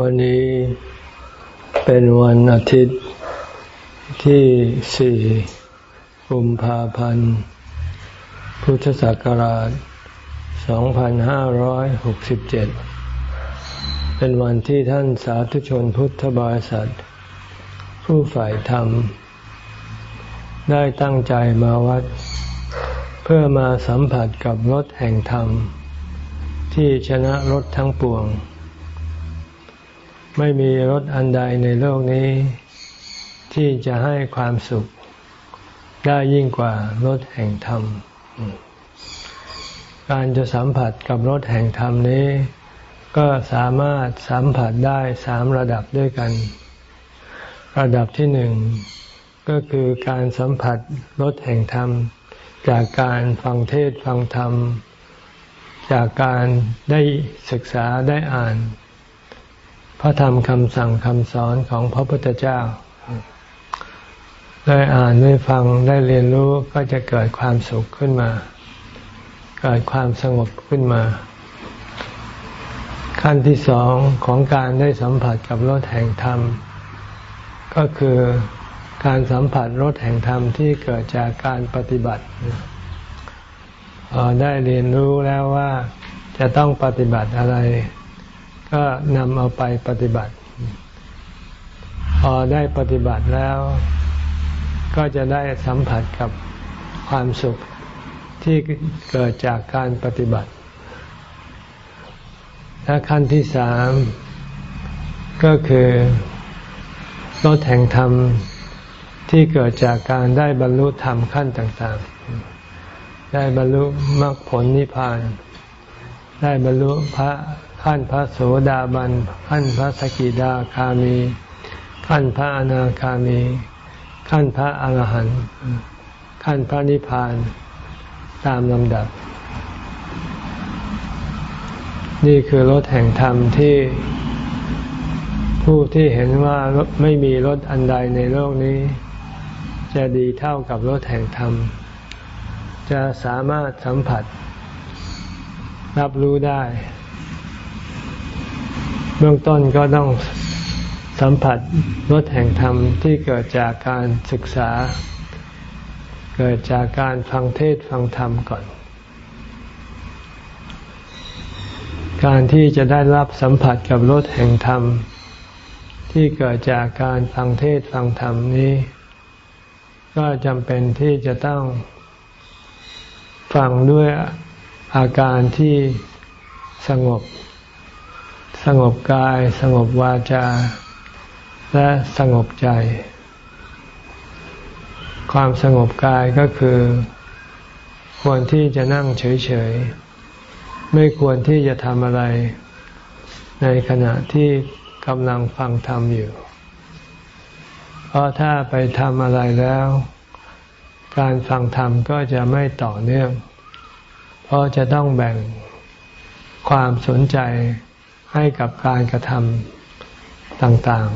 วันนี้เป็นวันอาทิตย์ที่สี่กุมภาพันธ์ พุทธศักราช 2567 เป็นวันที่ท่านสาธุชนพุทธบริษัท ผู้ฝ่ายธรรม ได้ตั้งใจมาวัด เพื่อมาสัมผัสกับรถแห่งธรรม ที่ชนะรถทั้งปวง ไม่มีรถอันใดในโลกนี้ ที่จะให้ความสุข ได้ยิ่งกว่ารถแห่งธรรม การจะสัมผัสกับรถแห่งธรรมนี้ ก็สามารถสัมผัสได้สามระดับด้วยกัน ระดับที่หนึ่งก็คือการสัมผัสรถแห่งธรรม จากการฟังเทศฟังธรรม จากการได้ศึกษาได้อ่าน พระธรรมคำสั่งคำสอนของพระพุทธเจ้า ได้อ่านได้ฟังได้เรียนรู้ก็จะเกิดความสุขขึ้นมา เกิดความสงบขึ้นมา ขั้นที่สองของการได้สัมผัสกับรถแห่งธรรม ก็คือการสัมผัสรถแห่งธรรมที่เกิดจากการปฏิบัติพอได้เรียนรู้แล้วว่าจะต้องปฏิบัติอะไร ก็นำเอาไปปฏิบัติ พอได้ปฏิบัติแล้ว ก็จะได้สัมผัสกับความสุขที่เกิดจากการปฏิบัติ และขั้นที่สามก็คือรถแห่งธรรมที่เกิดจากการได้บรรลุธรรมขั้นต่าง ๆ ได้บรรลุมรรคผลนิพพาน ได้บรรลุพระ ขั้นพระโสดาบันขั้นพระสกิดาคามี ขั้นพระอนาคามี ขั้นพระอรหันต์ขั้นพระนิพพานตามลำดับ นี่คือรถแห่งธรรมที่ผู้ที่เห็นว่าไม่มีรถอันใดในโลกนี้ จะดีเท่ากับรถแห่งธรรม จะสามารถสัมผัส รับรู้ได้ เบื้องต้นก็ต้องสัมผัสรสแห่งธรรมที่เกิดจากการศึกษา เกิดจากการฟังเทศฟังธรรมก่อน การที่จะได้รับสัมผัสกับรสแห่งธรรม ที่เกิดจากการฟังเทศฟังธรรมนี้ ก็จำเป็นที่จะต้องฟังด้วยอาการที่สงบ สงบกายสงบวาจา และสงบใจ ความสงบกายก็คือ ควรที่จะนั่งเฉยๆ ไม่ควรที่จะทำอะไร ในขณะที่กำลังฟังธรรมอยู่ เพราะถ้าไปทำอะไรแล้ว การฟังธรรมก็จะไม่ต่อเนื่อง เพราะจะต้องแบ่งความสนใจ ให้กับการกระทำต่าง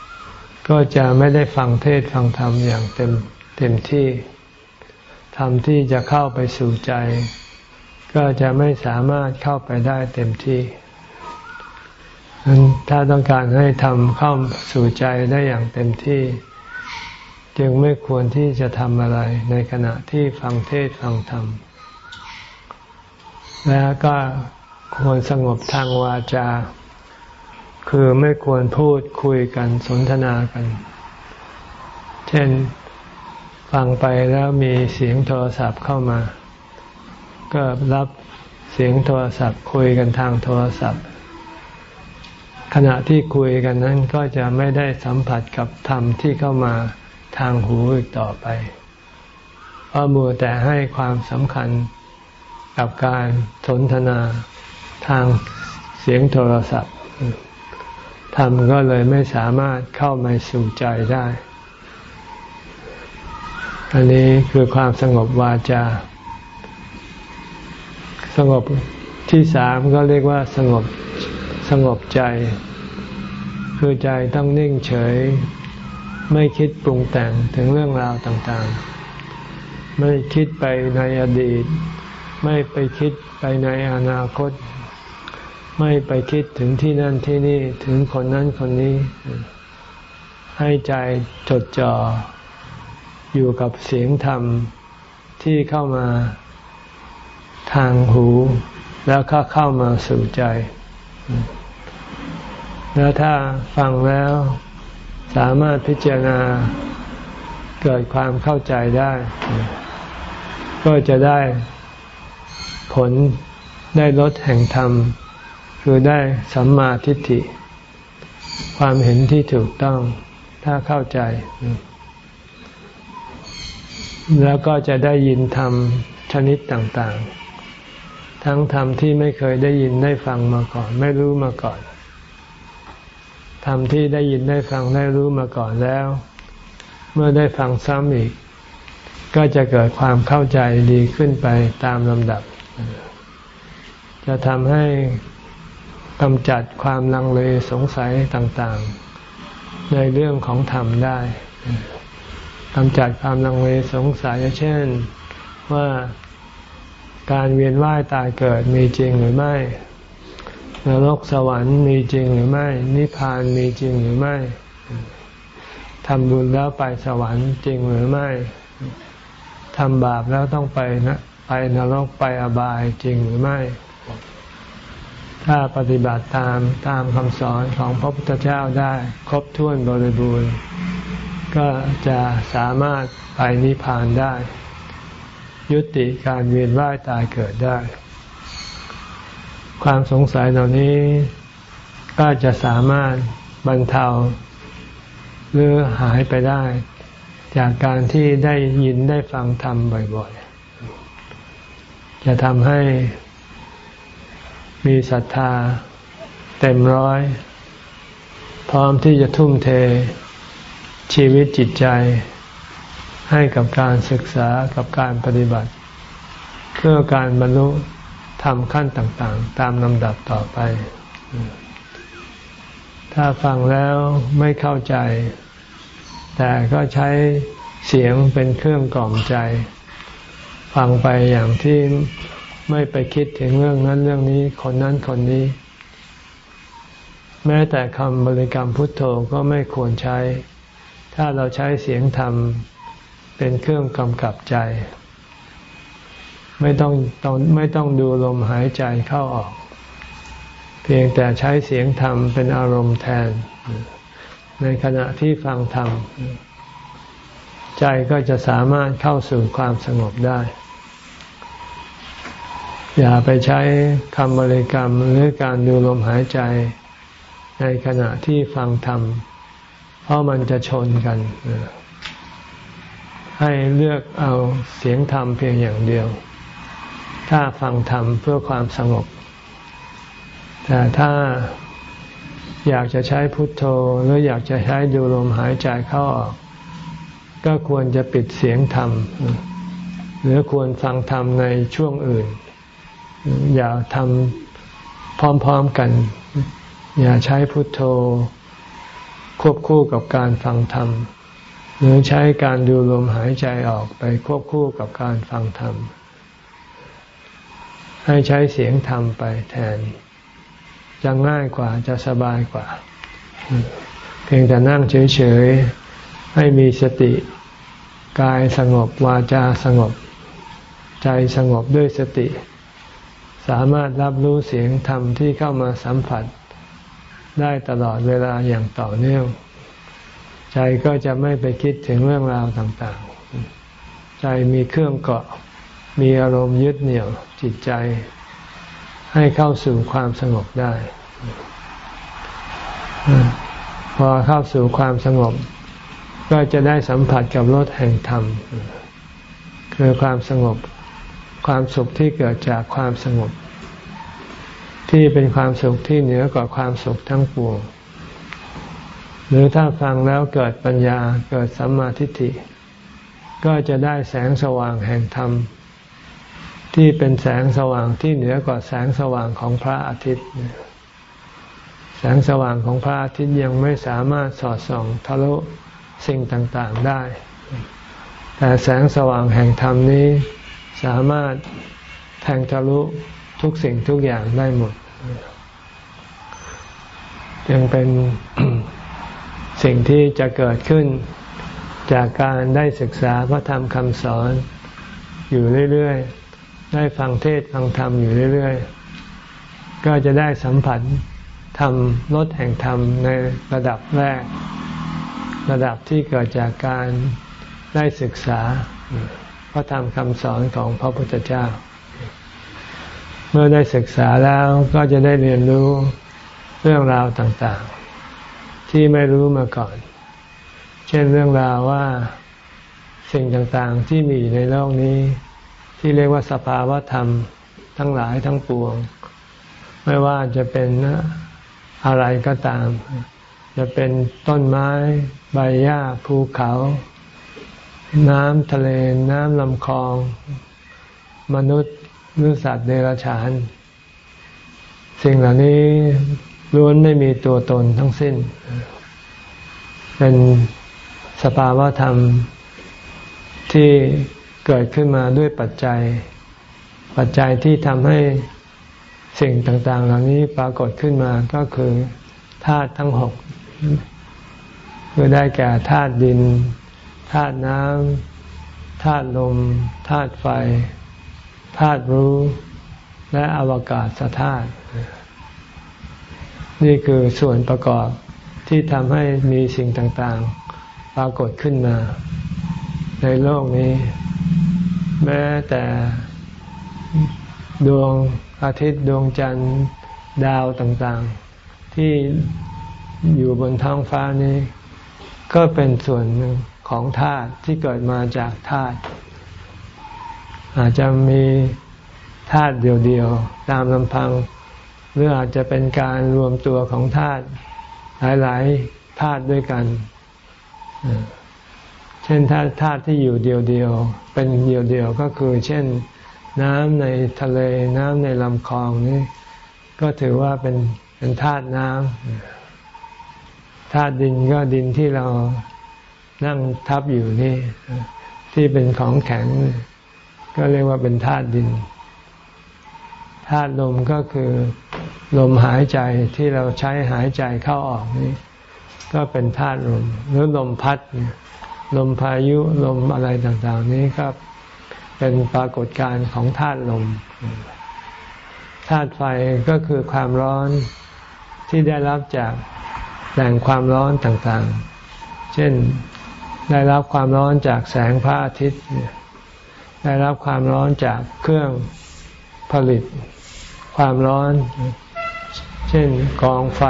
ๆ ก็จะไม่ได้ฟังเทศฟังธรรมอย่างเต็มเต็มที่ธรรมที่จะเข้าไปสู่ใจ ก็จะไม่สามารถเข้าไปได้เต็มที่ ถ้าต้องการให้ทำเข้าสู่ใจได้อย่างเต็มที่ จึงไม่ควรที่จะทำอะไรในขณะที่ฟังเทศฟังธรรมแล้วก็ ควรสงบทางวาจา คือไม่ควรพูดคุยกันสนทนากัน เช่นฟังไปแล้วมีเสียงโทรศัพท์เข้ามา ก็รับเสียงโทรศัพท์คุยกันทางโทรศัพท์ ขณะที่คุยกันนั้นก็จะไม่ได้สัมผัสกับธรรมที่เข้ามาทางหูอีกต่อไปเพราะมัวแต่ให้ความสำคัญกับการสนทนา ทางเสียงโทรศัพท์ธรรมก็เลยไม่สามารถเข้ามาสู่ใจได้ อันนี้คือความสงบวาจา สงบที่สามก็เรียกว่าสงบสงบใจ คือใจต้องนิ่งเฉย ไม่คิดปรุงแต่งถึงเรื่องราวต่างๆ ไม่คิดไปในอดีต ไม่ไปคิดไปในอนาคต ไม่ไปคิดถึงที่นั่นที่นี่ถึงคนนั้นคนนี้ ให้ใจจดจ่ออยู่กับเสียงธรรมที่เข้ามาทางหู แล้วก็เข้ามาสู่ใจ แล้วถ้าฟังแล้วสามารถพิจารณาเกิดความเข้าใจได้ ก็จะได้ผลได้ลดแห่งธรรม คือได้สัมมาทิฏฐิ ความเห็นที่ถูกต้องถ้าเข้าใจ แล้วก็จะได้ยินธรรมชนิดต่างๆ ทั้งธรรมที่ไม่เคยได้ยินได้ฟังมาก่อน ไม่รู้มาก่อนธรรมที่ได้ยินได้ฟังได้รู้มาก่อนแล้ว เมื่อได้ฟังซ้ำอีก ก็จะเกิดความเข้าใจดีขึ้นไปตามลำดับ จะทำให้ กำจัดความลังเลสงสัยต่างๆ ในเรื่องของธรรมได้กำจัดความลังเลสงสัยเช่นว่าการเวียนว่ายตายเกิดมีจริงหรือไม่นรกสวรรค์มีจริงหรือไม่ นิพพานมีจริงหรือไม่ทำบุญแล้วไปสวรรค์จริงหรือไม่ทำบาปแล้วต้องไปนะไปนรกไปอบายจริงหรือไม่ ถ้าปฏิบัติตามตามคำสอนของพระพุทธเจ้าได้ครบถ้วนบริบูรณ์ ก็จะสามารถไปนิพพานได้ ยุติการเวียนว่ายตายเกิดได้ ความสงสัยเหล่านี้ก็จะสามารถบรรเทา หรือหายไปได้ จากการที่ได้ยินได้ฟังธรรมบ่อยๆ จะทำให้ มีศรัทธา เต็มร้อย พร้อมที่จะทุ่มเท ชีวิตจิตใจ ให้กับการศึกษากับการปฏิบัติ เพื่อการบรรลุทำขั้นต่างๆ ตามลำดับต่อไป ถ้าฟังแล้วไม่เข้าใจ แต่ก็ใช้เสียงเป็นเครื่องกล่อมใจ ฟังไปอย่างที่ ไม่ไปคิดถึงเรื่องนั้นเรื่องนี้คนนั้นคนนี้ แม้แต่คำบริกรรมพุทโธก็ไม่ควรใช้ ถ้าเราใช้เสียงธรรมเป็นเครื่องกำกับใจ ไม่ต้องต้องไม่ต้องดูลมหายใจเข้าออก เพียงแต่ใช้เสียงธรรมเป็นอารมณ์แทน ในขณะที่ฟังธรรมใจก็จะสามารถเข้าสู่ความสงบได้ อย่าไปใช้คำบริกรรมหรือการดูลมหายใจในขณะที่ฟังธรรม เพราะมันจะชนกัน ให้เลือกเอาเสียงธรรมเพียงอย่างเดียว ถ้าฟังธรรมเพื่อความสงบ แต่ถ้าอยากจะใช้พุทโธหรืออยากจะใช้ดูลมหายใจเข้าออก ก็ควรจะปิดเสียงธรรม หรือควรฟังธรรมในช่วงอื่น อย่าทำพร้อมๆกัน อย่าใช้พุทโธ ควบคู่กับการฟังธรรม หรือใช้การดูลมหายใจออกไปควบคู่กับการฟังธรรม ให้ใช้เสียงธรรมไปแทน จะง่ายกว่าจะสบายกว่า เพียงแต่นั่งเฉยๆ ให้มีสติกายสงบวาจาสงบ ใจสงบด้วยสติ สามารถรับรู้เสียงธรรมที่เข้ามาสัมผัส ได้ตลอดเวลาอย่างต่อเนื่อง ใจก็จะไม่ไปคิดถึงเรื่องราวต่างๆ ใจมีเครื่องเกาะ มีอารมณ์ยึดเหนี่ยวจิตใจ ให้เข้าสู่ความสงบได้ พอเข้าสู่ความสงบ ก็จะได้สัมผัสกับรสแห่งธรรม คือความสงบ ความสุขที่เกิดจากความสงบ ที่เป็นความสุขที่เหนือกว่าความสุขทั้งปวงหรือถ้าฟังแล้วเกิดปัญญาเกิดสัมมาทิฏฐิ ก็จะได้แสงสว่างแห่งธรรม ที่เป็นแสงสว่างที่เหนือกว่าแสงสว่างของพระอาทิตย์ แสงสว่างของพระอาทิตย์ยังไม่สามารถสอดส่องทะลุสิ่งต่างๆได้ แต่แสงสว่างแห่งธรรมนี้ สามารถแทงทะลุทุกสิ่งทุกอย่างได้หมด ยังเป็นสิ่งที่จะเกิดขึ้นจากการได้ศึกษาพระธรรมคำสอนอยู่เรื่อยๆ ได้ฟังเทศฟังธรรมอยู่เรื่อยๆ ก็จะได้สัมผัสธรรมลดแห่งธรรมในระดับแรก ระดับที่เกิดจากการได้ศึกษา ระธรรมคำสอนของพระพุทธเจ้า เมื่อได้ศึกษาแล้วก็จะได้เรียนรู้เรื่องราวต่างๆ ที่ไม่รู้มาก่อน เช่นเรื่องราวว่าสิ่งต่างๆที่มีในโลกนี้ ที่เรียกว่าสภาวะธรรมทั้งหลายทั้งปวง ไม่ว่าจะเป็นอะไรก็ตาม จะเป็นต้นไม้ ใบหญ้าภูเขา น้ำทะเลน้ำลำคลอง มนุษย์หรือสัตว์เดรัจฉาน สิ่งเหล่านี้ล้วนไม่มีตัวตนทั้งสิ้น เป็นสภาวะธรรมที่เกิดขึ้นมาด้วยปัจจัย ปัจจัยที่ทำให้สิ่งต่าง ๆ เหล่านี้ปรากฏขึ้นมาก็คือธาตุทั้งหกคือได้แก่ธาตุดิน ธาตุน้ำธาตุลมธาตุไฟธาตุรู้ และอวกาศธาตุนี่คือส่วนประกอบที่ทำให้มีสิ่งต่างๆ ปรากฏขึ้นมา ในโลกนี้ แม้แต่ดวงอาทิตย์ดวงจันทร์ดาวต่างๆ ที่อยู่บนท้องฟ้านี้ ก็เป็นส่วนหนึ่ง ของธาตุที่เกิดมาจากธาตุอาจจะมีธาตุเดียวๆ ตามลำพัง หรืออาจจะเป็นการรวมตัวของธาตุหลายๆธาตุด้วยกัน เช่นธาตุธาตุที่อยู่เดียวๆ เป็นเดียวๆ ก็คือ เช่นน้ำในทะเลน้ำในลำคลองนี่ก็ถือว่าเป็นเป็นธาตุน้ำธาตุดินก็ดินที่เรา นั่งทับอยู่นี่ ที่เป็นของแข็ง ก็เรียกว่าเป็นธาตุดินธาตุลมก็คือลมหายใจที่เราใช้หายใจเข้าออกนี่ก็เป็นธาตุลมหรือลมพัดลมพายุลมอะไรต่างๆ นี้ก็เป็นปรากฏการณ์ของธาตุลมธาตุไฟก็คือความร้อนที่ได้รับจากแหล่งความร้อนต่างๆ เช่น ได้รับความร้อนจากแสงพระอาทิตย์ ได้รับความร้อนจากเครื่องผลิต ความร้อน เช่นกองไฟ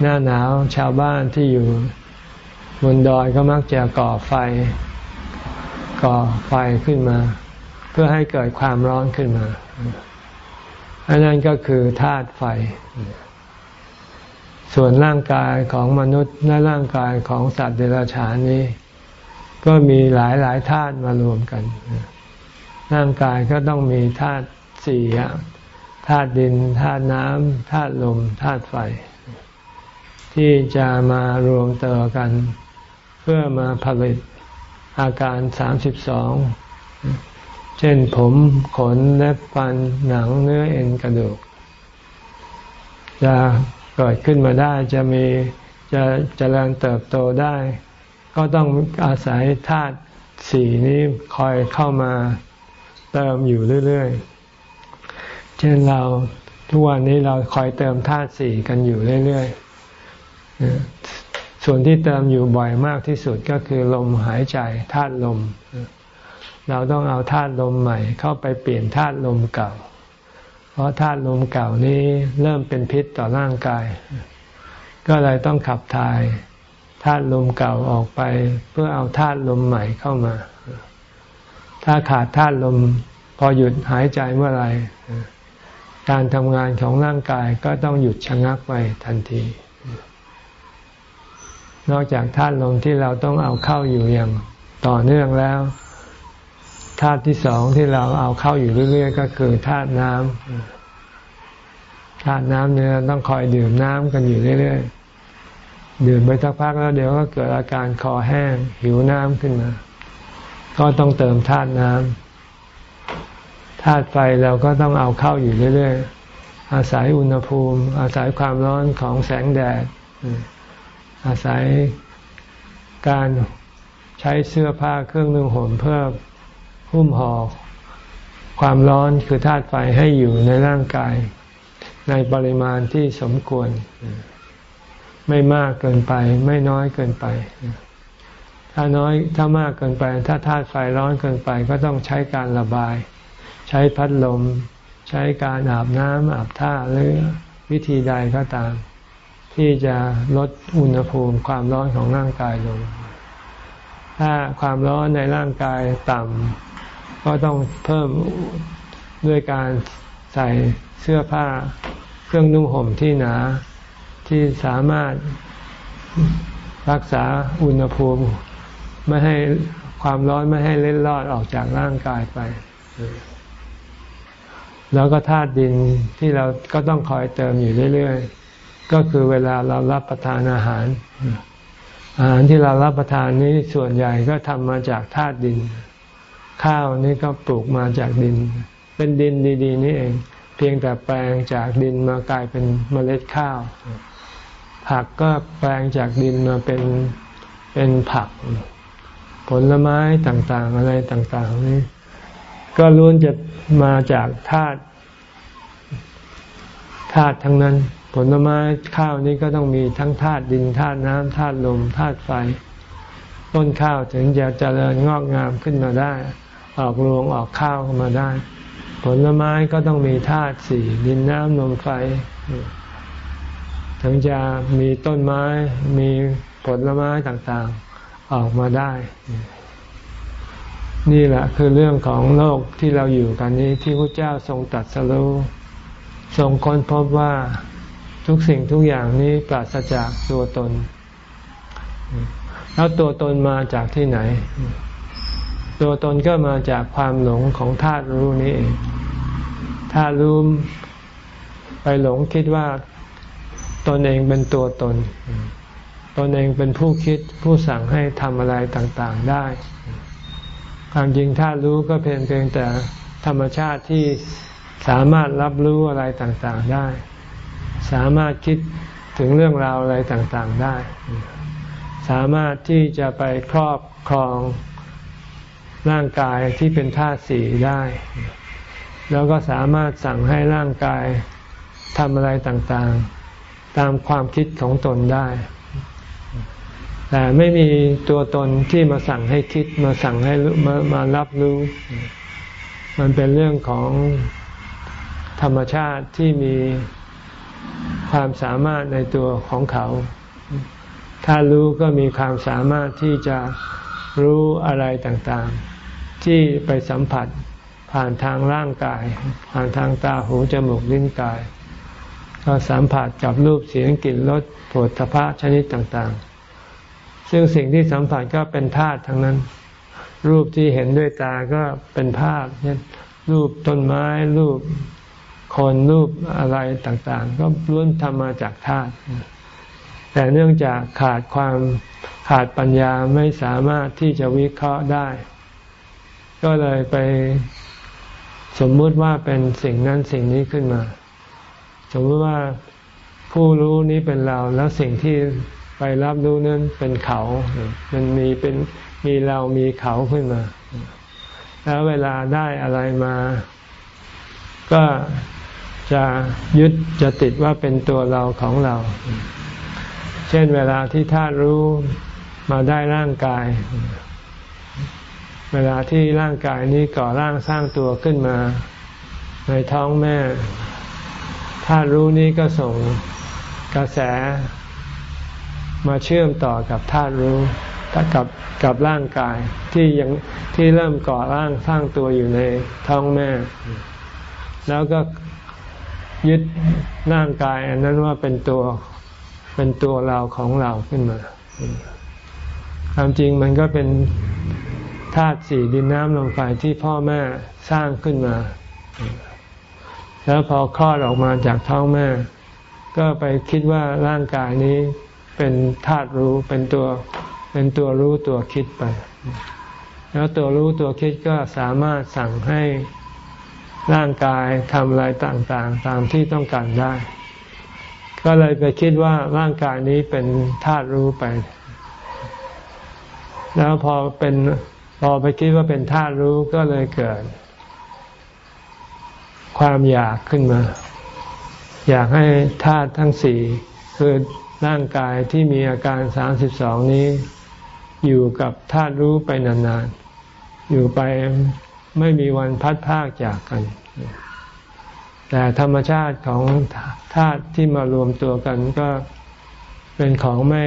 หน้าหนาวชาวบ้านที่อยู่บนดอยก็มักจะก่อไฟ ก่อไฟขึ้นมา เพื่อให้เกิดความร้อนขึ้นมาอันนั้นก็คือธาตุไฟ ส่วนร่างกายของมนุษย์และร่างกายของสัตว์เดรัจฉานนี้ ก็มีหลายหลายธาตุมารวมกัน ร่างกายก็ต้องมีธาตุสี่อย่างธาตุดินธาตุน้ำธาตุลมธาตุไฟ ที่จะมารวมเต่อกัน เพื่อมาผลิตอาการสามสิบสองเช่นผมขนเล็บฟันหนังเนื้อเอ็นกระดูกจะ เกิดขึ้นมาได้จะมีจะจะเจริญเติบโตได้ ก็ต้องอาศัยธาตุสี่นี้คอยเข้ามาเติมอยู่เรื่อยๆ เช่นเราทุกวันนี้เราคอยเติมธาตุสี่กันอยู่เรื่อยๆ ส่วนที่เติมอยู่บ่อยมากที่สุดก็คือลมหายใจธาตุลม เราต้องเอาธาตุลมใหม่เข้าไปเปลี่ยนธาตุลมเก่า ราะธาตุลมเก่านี้เริ่มเป็นพิษต่อร่างกาย ก็เลยต้องขับถ่ายธาตุลมเก่าออกไป เพื่อเอาธาตุลมใหม่เข้ามา ถ้าขาดธาตุลมพอหยุดหายใจเมื่อไหร่การทำงานของร่างกายก็ต้องหยุดชะงักไปทันที นอกจากธาตุลมที่เราต้องเอาเข้าอยู่อย่างต่อเนื่องแล้ว ธาตุที่สองที่เราเอาเข้าอยู่เรื่อย ๆ ก็คือธาตุน้ำธาตุน้ำเนี่ยต้องคอยดื่มน้ำกันอยู่เรื่อย ๆ ดื่มไปสักพักแล้วเดี๋ยวก็เกิดอาการคอแห้ง หิวน้ำขึ้นมา ก็ต้องเติมธาตุน้ำธาตุไฟเราก็ต้องเอาเข้าอยู่เรื่อย ๆ อาศัยอุณหภูมิ อาศัยความร้อนของแสงแดด อาศัยการใช้เสื้อผ้าเครื่องนึ่งห่มเพื่อ หุ้มห่อความร้อนคือธาตุไฟให้อยู่ในร่างกาย ในปริมาณที่สมควร ไม่มากเกินไป ไม่น้อยเกินไป ถ้าน้อยถ้ามากเกินไป ถ้าธาตุไฟร้อนเกินไป ก็ต้องใช้การระบาย ใช้พัดลม ใช้การอาบน้ำอาบท่าหรือวิธีใดก็ตาม ที่จะลดอุณหภูมิความร้อนของร่างกายลง ถ้าความร้อนในร่างกายต่ำก็ต้องเพิ่มด้วยการใส่เสื้อผ้าเครื่องนุ่งห่มที่หนา ที่สามารถรักษาอุณหภูมิไม่ให้ความร้อนไม่ให้เล็ดลอดออกจากร่างกายไป แล้วก็ธาตุดินที่เราก็ต้องคอยเติมอยู่เรื่อย ๆ ก็คือเวลาเรารับประทานอาหาร อาหารที่เรารับประทานนี้ส่วนใหญ่ก็ทำมาจากธาตุดิน ข้าวนี่ก็ปลูกมาจากดิน เป็นดินดีๆ นี่เอง เพียงแต่แปลงจากดินมากลายเป็นเมล็ดข้าว ผักก็แปลงจากดินมาเป็นเป็นผัก ผลไม้ต่างๆ อะไรต่างๆนี้ก็ล้วนจะมาจากธาตุธาตุทั้งนั้น ผลไม้ข้าวนี้ก็ต้องมีทั้งธาตุดินธาตุน้ำธาตุลมธาตุไฟ ต้นข้าวถึงจะเจริญงอกงามขึ้นมาได้ ออกรวงออกข้าวขึ้นมาได้ ผลไม้ก็ต้องมีธาตุสี่ดินน้ำลมไฟ ถึงจะมีต้นไม้มีผลไม้ต่างๆออกมาได้ นี่แหละคือเรื่องของโลกที่เราอยู่กันนี้ที่พระเจ้าทรงตัดสรู้ทรงค้นพบว่า ทุกสิ่งทุกอย่างนี้ปราศจากตัวตน แล้วตัวตนมาจากที่ไหน ตัวตนก็มาจากความหลงของธาตุรู้นี้เองธาตุรู้ไปหลงคิดว่าตนเองเป็นตัวตน ตนเองเป็นผู้คิดผู้สั่งให้ทำอะไรต่างๆได้ ความจริงถ้ารู้ก็เพียงเพียงแต่ธรรมชาติที่สามารถรับรู้อะไรต่างๆได้ สามารถคิดถึงเรื่องราวอะไรต่างๆได้ สามารถที่จะไปครอบครองร่างกายที่เป็นธาตุสีได้ แล้วก็สามารถสั่งให้ร่างกายทำอะไรต่างๆ ตามความคิดของตนได้ แต่ไม่มีตัวตนที่มาสั่งให้คิดมาสั่งให้มามารับรู้ มันเป็นเรื่องของธรรมชาติที่มี ความสามารถในตัวของเขา ถ้ารู้ก็มีความสามารถที่จะรู้อะไรต่างๆ ที่ไปสัมผัสผ่านทางร่างกาย ผ่านทางตาหูจมูกลิ้นกาย ก็สัมผัสกับรูปเสียงกลิ่นรสผลทพะชนิดต่างๆ ซึ่งสิ่งที่สัมผัสก็เป็นธาตุทั้งนั้น รูปที่เห็นด้วยตาก็เป็นภาพเช่นรูปต้นไม้รูป คนรูปอะไรต่างๆ ก็ล้วนทำมาจากธาตุแต่เนื่องจากขาดความขาดปัญญาไม่สามารถที่จะวิเคราะห์ได้ ก็เลยไปสมมุติว่าเป็นสิ่งนั้นสิ่งนี้ขึ้นมา สมมติว่าผู้รู้นี้เป็นเราแล้วสิ่งที่ไปรับรู้นั้นเป็นเขา มันมีเป็นมีเรามีเขาขึ้นมา แล้วเวลาได้อะไรมา ก็ จะยึดจะติดว่าเป็นตัวเราของเรา เช่นเวลาที่ธาตุรู้มาได้ร่างกาย เวลาที่ร่างกายนี้ก่อร่างสร้างตัวขึ้นมา ในท้องแม่ธาตุรู้นี้ก็ส่งกระแส มาเชื่อมต่อกับธาตุรู้กับกับร่างกายที่ยังที่เริ่มก่อร่างสร้างตัวอยู่ในท้องแม่ แล้วก็ ยึดร่างกายอันนั้นว่าเป็นตัวเป็นตัวเราของเราขึ้นมา ความจริงมันก็เป็นธาตุสี่ดินน้ำลมไฟที่พ่อแม่สร้างขึ้นมา แล้วพอคลอดออกมาจากท้องแม่ ก็ไปคิดว่าร่างกายนี้เป็นธาตุรู้เป็นตัวเป็นตัวรู้ตัวคิดไป แล้วตัวรู้ตัวคิดก็สามารถสั่งให้ ร่างกายทำอะไรต่างๆ ตามที่ต้องการได้ ก็เลยไปคิดว่าร่างกายนี้เป็นธาตุรู้ไป แล้วพอเป็นพอไปคิดว่าเป็นธาตุรู้ก็เลยเกิด ความอยากขึ้นมา อยากให้ธาตุทั้งสี่คือร่างกายที่มีอาการสามสิบสองนี้ อยู่กับธาตุรู้ไปนานๆ อยู่ไปไม่มีวันพัดพากจากกัน แต่ธรรมชาติของธาตุที่มารวมตัวกันก็เป็นของไม่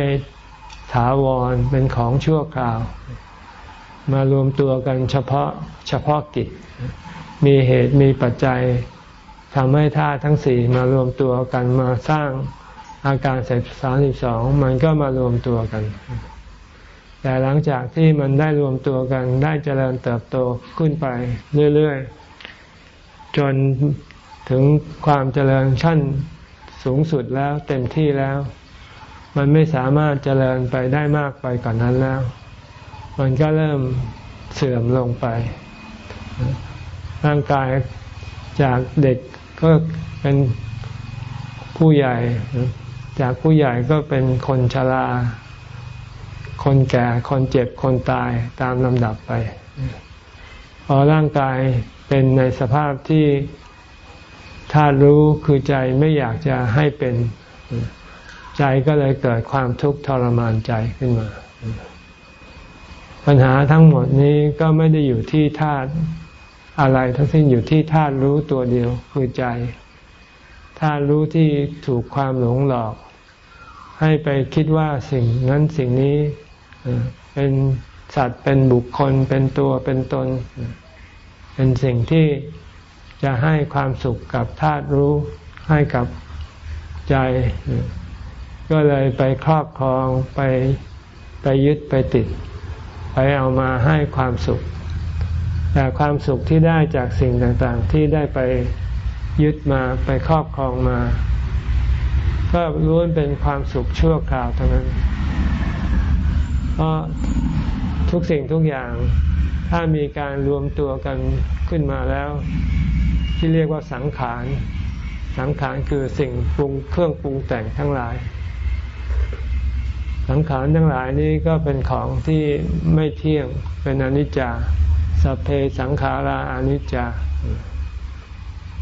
ถาวร เป็นของชั่วคราว มารวมตัวกันเฉพาะเฉพาะกิจ มีเหตุมีปัจจัยทำให้ธาตุทั้งสี่มารวมตัวกันมาสร้างอาการเสร็จสามสิบสองมันก็มารวมตัวกัน แต่หลังจากที่มันได้รวมตัวกันได้เจริญเติบโตขึ้นไปเรื่อย ๆ จนถึงความเจริญชั้นสูงสุดแล้วเต็มที่แล้ว มันไม่สามารถเจริญไปได้มากไปกว่านนั้นแล้ว มันก็เริ่มเสื่อมลงไป ร่างกายจากเด็กก็เป็นผู้ใหญ่ จากผู้ใหญ่ก็เป็นคนชรา คนแก่ คนเจ็บ คนตายตามลำดับไป พอร่างกาย เป็นในสภาพที่ถ้ารู้คือใจไม่อยากจะให้เป็นใจก็เลยเกิดความทุกข์ทรมานใจขึ้นมา ปัญหาทั้งหมดนี้ก็ไม่ได้อยู่ที่ธาตุอะไรทั้งสิ้นอยู่ที่ธาตุรู้ตัวเดียวคือใจธาตุรู้ที่ถูกความหลงหลอก ให้ไปคิดว่าสิ่งนั้นสิ่งนี้เป็นสัตว์เป็นบุคคลเป็นตัวเป็นตนเป็นสิ่งที่จะให้ความสุขกับธาตุรู้ให้กับใจ ก็เลยไปครอบครองไปไปยึดไปติด ไปเอามาให้ความสุข แต่ความสุขที่ได้จากสิ่งต่างๆ ที่ได้ไปยึดมาไปครอบครองมา ก็ล้วนเป็นความสุขชั่วคราวเท่านั้น เพราะทุกสิ่งทุกอย่าง ถ้ามีการรวมตัวกันขึ้นมาแล้ว ที่เรียกว่าสังขาร สังขารคือสิ่งปรุงเครื่องปรุงแต่งทั้งหลาย สังขารทั้งหลายนี้ก็เป็นของที่ไม่เที่ยงเป็นอนิจจาสัพเพสังขาราอนิจจา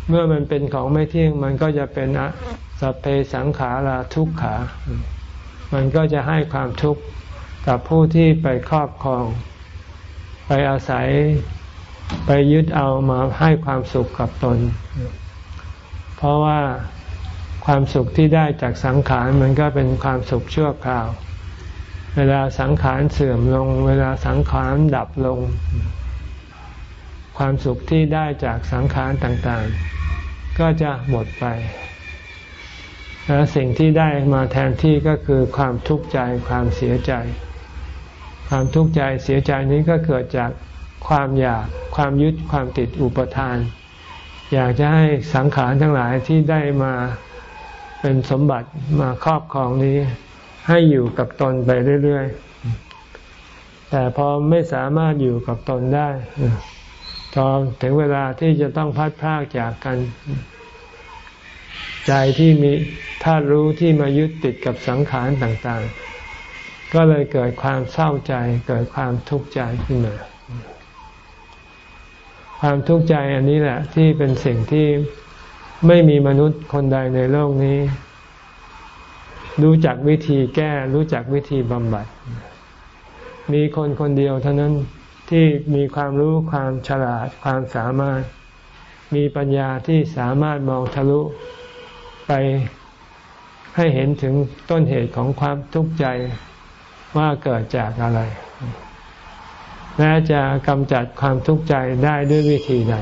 เมื่อมันเป็นของไม่เที่ยงมันก็จะเป็นสัพเพสังขาราทุกขา มันก็จะให้ความทุกข์กับผู้ที่ไปครอบครอง ไปอาศัยไปยึดเอามาให้ความสุขกับตน เพราะว่าความสุขที่ได้จากสังขารมันก็เป็นความสุขชั่วคราว เวลาสังขารเสื่อมลง เวลาสังขารดับลง ความสุขที่ได้จากสังขารต่างๆ ก็จะหมดไป แล้วสิ่งที่ได้มาแทนที่ก็คือความทุกข์ใจความเสียใจ ความทุกข์ใจเสียใจนี้ก็เกิดจากความอยากความยึดความติดอุปทาน อยากจะให้สังขารทั้งหลายที่ได้มาเป็นสมบัติมาครอบครองนี้ ให้อยู่กับตนไปเรื่อยๆ แต่พอไม่สามารถอยู่กับตนได้ตอนถึงเวลาที่จะต้องพัดพรากจากกัน ใจที่มีถ้ารู้ที่มายึดติดกับสังขารต่างๆ ก็เลยเกิดความเศร้าใจ เกิดความทุกข์ใจขึ้นมา ความทุกข์ใจอันนี้แหละ ที่เป็นสิ่งที่ไม่มีมนุษย์คนใดในโลกนี้ รู้จักวิธีแก้รู้จักวิธีบำบัด มีคนคนเดียวเท่านั้นที่มีความรู้ความฉลาดความสามารถ มีปัญญาที่สามารถมองทะลุไปให้เห็นถึงต้นเหตุของความทุกข์ใจ ว่าเกิดจากอะไร และจะกำจัดความทุกข์ใจได้ด้วยวิธีใด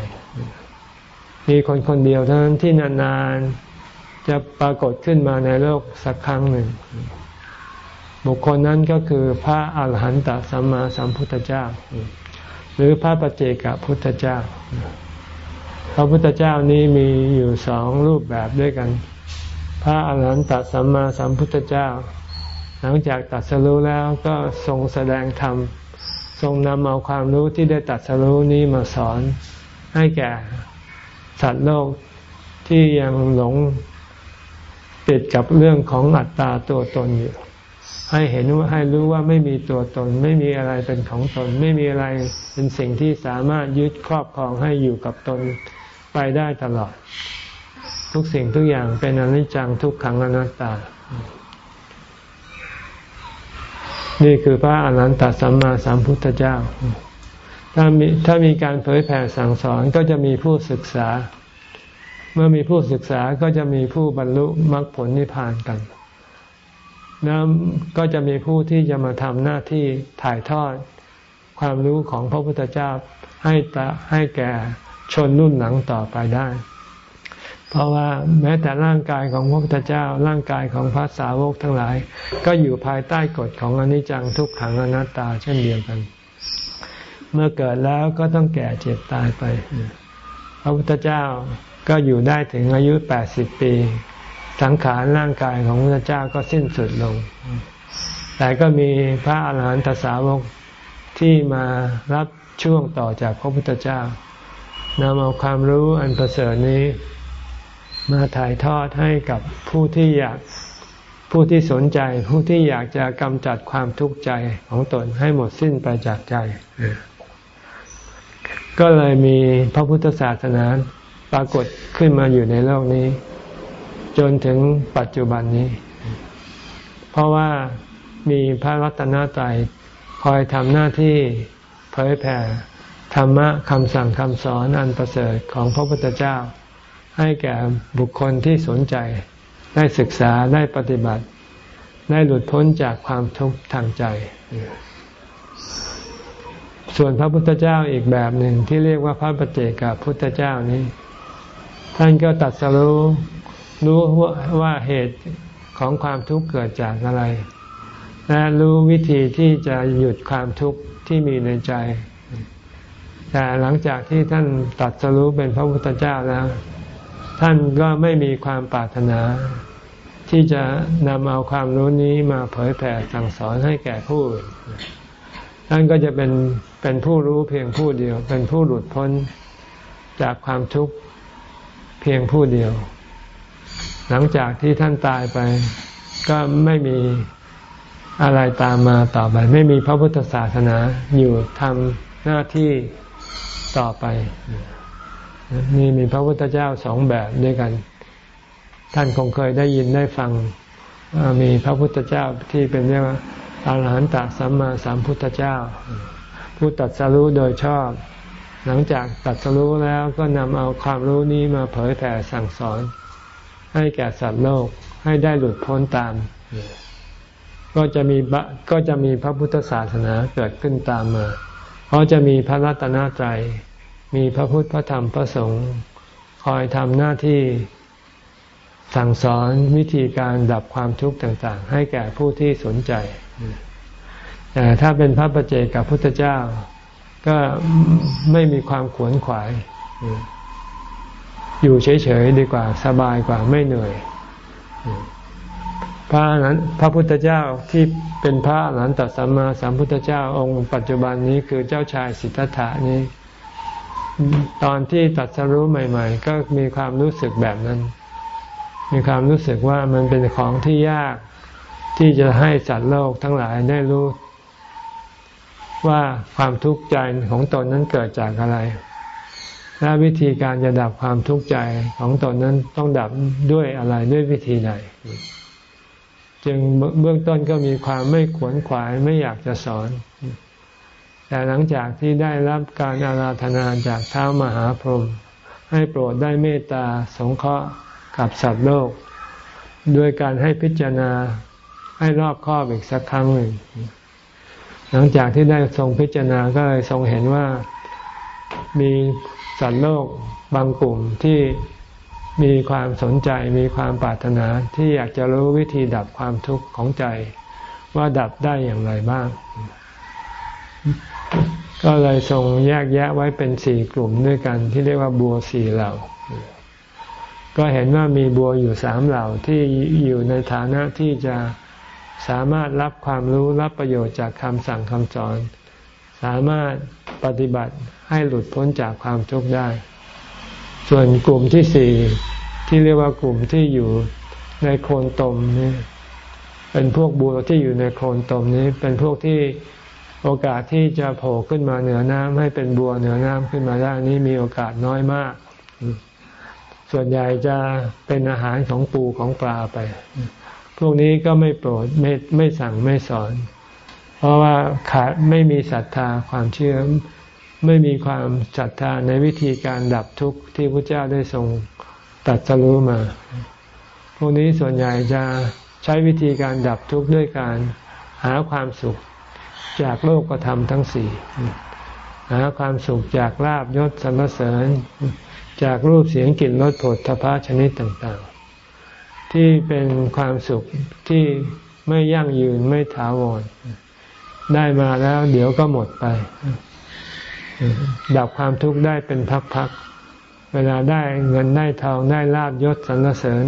มีคนคนเดียวเท่านั้นที่นานๆ จะปรากฏขึ้นมาในโลกสักครั้งหนึ่ง บุคคลนั้นก็คือพระอาหารหันตสัมมาสัมพุทธเจ้า หรือพระปเจกพุทธเจ้า พระพุทธเจ้านี้มีอยู่สองรูปแบบด้วยกัน พระอรหันตสัมมาสัมพุทธเจ้า หลังจากตัดสรู้แล้วก็ทรงแสดงธรรมทรงนำเอาความรู้ที่ได้ตัดสรู้นี้มาสอน ให้แก่สัตว์โลกที่ยังหลงติดกับเรื่องของอัตตาตัวตนอยู่ ให้เห็นว่าให้รู้ว่าไม่มีตัวตน ไม่มีอะไรเป็นของตน ไม่มีอะไรเป็นสิ่งที่สามารถยึดครอบครองให้อยู่กับตนไปได้ตลอด ทุกสิ่งทุกอย่างเป็นอนิจจังทุกขังอนัตตา นี่คือพระอรหันตสัมมาสัมพุทธเจ้า ถ้ามีถ้ามีการเผยแผ่สั่งสอนก็จะมีผู้ศึกษา เมื่อมีผู้ศึกษาก็จะมีผู้บรรลุมรรคผลนิพพานกันแล้วก็จะมีผู้ที่จะมาทำหน้าที่ถ่ายทอดความรู้ของพระพุทธเจ้าให้ตะให้แก่ชนรุ่นหลังต่อไปได้ เพราะว่าแม้แต่ร่างกายของพระพุทธเจ้า ร่างกายของพระสาวกทั้งหลาย ก็อยู่ภายใต้กฎของอนิจจังทุกขังอนัตตาเช่นเดียวกัน เมื่อเกิดแล้วก็ต้องแก่เจ็บตายไป พระพุทธเจ้าก็อยู่ได้ถึงอายุแปดสิบปี สังขารร่างกายของพระพุทธเจ้าก็สิ้นสุดลง แต่ก็มีพระอาหารหันตสาวกที่มารับช่วงต่อจากพระพุทธเจ้านำเอาความรู้อันประเสริฐนี้ มาถ่ายทอดให้กับผู้ที่อยากผู้ที่สนใจ ผู้ที่อยากจะกำจัดความทุกข์ใจของตนให้หมดสิ้นไปจากใจ ก็เลยมีพระพุทธศาสนาปรากฏขึ้นมาอยู่ในโลกนี้ จนถึงปัจจุบันนี้ เพราะว่ามีพระรัตนตรัยคอยทำหน้าที่เผยแผ่ธรรมะคำสั่งคำสอนอันประเสริฐของพระพุทธเจ้า ให้แก่บุคคลที่สนใจ ได้ศึกษาได้ปฏิบัติ ได้หลุดพ้นจากความทุกข์ทางใจ ส่วนพระพุทธเจ้าอีกแบบหนึ่งที่เรียกว่าพระปเจกับพุทธเจ้านี้ ท่านก็ตัดสรู้รู้ว่าเหตุของความทุกข์เกิดจากอะไร และรู้วิธีที่จะหยุดความทุกข์ที่มีในใจ แต่หลังจากที่ท่านตัดสรู้เป็นพระพุทธเจ้าแล้ว ท่านก็ไม่มีความปรารถนา ที่จะนำเอาความรู้นี้มาเผยแผ่สั่งสอนให้แก่ผู้อื่นท่านก็จะเป็นเป็นผู้รู้เพียงผู้เดียว เป็นผู้หลุดพ้นจากความทุกข์เพียงผู้เดียว หลังจากที่ท่านตายไป ก็ไม่มีอะไรตามมาต่อไป ไม่มีพระพุทธศาสนาอยู่ทำหน้าที่ต่อไป นี่มีพระพุทธเจ้าสองแบบด้วยกัน ท่านคงเคยได้ยินได้ฟัง มีพระพุทธเจ้าที่เป็นเรียกว่าอรหันตสัมมาสัมพุทธเจ้า ผู้ตัดสรู้โดยชอบ หลังจากตัดสรู้แล้วก็นำเอาความรู้นี้มาเผยแผ่สั่งสอน ให้แก่สัตว์โลกให้ได้หลุดพ้นตาม ก็จะมีก็จะมีพระพุทธศาสนาเกิดขึ้นตามมา เพราะจะมีพระรัตนตรัย มีพระพุทธพระธรรมพระสงฆ์คอยทำหน้าที่สั่งสอนวิธีการดับความทุกข์ต่างๆ ให้แก่ผู้ที่สนใจ แต่ถ้าเป็นพระประเจกับพุทธเจ้า ก็ไม่มีความขวนขวาย อยู่เฉยๆดีกว่าสบายกว่าไม่เหนื่อย พระนั้นพระพุทธเจ้าที่เป็นพระหลันตสัมมาสัมพุทธเจ้าองค์ปัจจุบันนี้คือเจ้าชายสิทธัตถะนี้ ตอนที่ตัดสรู้ใหม่ ๆ ก็มีความรู้สึกแบบนั้น มีความรู้สึกว่ามันเป็นของที่ยากที่จะให้สัตว์โลกทั้งหลายได้รู้ ว่าความทุกข์ใจของตนนั้นเกิดจากอะไร และวิธีการจะดับความทุกข์ใจของตนนั้นต้องดับด้วยอะไรด้วยวิธีใดจึงเบื้องต้นก็มีความไม่ขวนขวายไม่อยากจะสอน แต่หลังจากที่ได้รับการอาราธนาจากเท้ามหาพรหมให้โปรดได้เมตตาสงเคราะห์กับสัตว์โลก ด้วยการให้พิจารณาให้รอบครอบอีกสักครั้งหนึ่ง หลังจากที่ได้ทรงพิจารณาก็เลยทรงเห็นว่ามีสัตว์โลกบางกลุ่มที่มีความสนใจมีความปรารถนาที่อยากจะรู้วิธีดับความทุกข์ของใจ ว่าดับได้อย่างไรบ้าง ก็เลยทรงแยกแยะไว้เป็นสี่กลุ่มด้วยกัน ที่เรียกว่าบัวสี่เหล่า ก็เห็นว่ามีบัวอยู่สามเหล่าที่อยู่ในฐานะที่จะสามารถรับความรู้รับประโยชน์จากคำสั่งคำสอน สามารถปฏิบัติให้หลุดพ้นจากความทุกข์ได้ ส่วนกลุ่มที่สี่ที่เรียกว่ากลุ่มที่อยู่ในโคนตมนี่เป็นพวกบัวที่อยู่ในโคนตมนี้ เป็นพวกที่ โอกาสที่จะโผล่ขึ้นมาเหนือน้ำให้เป็นบัวเหนือน้ำขึ้นมาได้นี้มีโอกาสน้อยมาก ส่วนใหญ่จะเป็นอาหารของปูของปลาไป พวกนี้ก็ไม่โปรดไม่ไม่สั่งไม่สอน เพราะว่าขาดไม่มีศรัทธาความเชื่อไม่มีความศรัทธาในวิธีการดับทุกข์ที่พระเจ้าได้ทรงตัดสรู้มา พวกนี้ส่วนใหญ่จะใช้วิธีการดับทุกข์ด้วยการหาความสุข จากโลกธรรมทั้งสี่หาความสุขจากลาบยศสรรเสริญ จากรูปเสียงกลิ่นรสผลทพะชนิดต่างๆ ที่เป็นความสุขที่ไม่ยั่งยืนไม่ถาวร ได้มาแล้วเดี๋ยวก็หมดไป ดับความทุกข์ได้เป็นพักๆ เวลาได้เงินได้ทองได้ลาบยศสรรเสริญ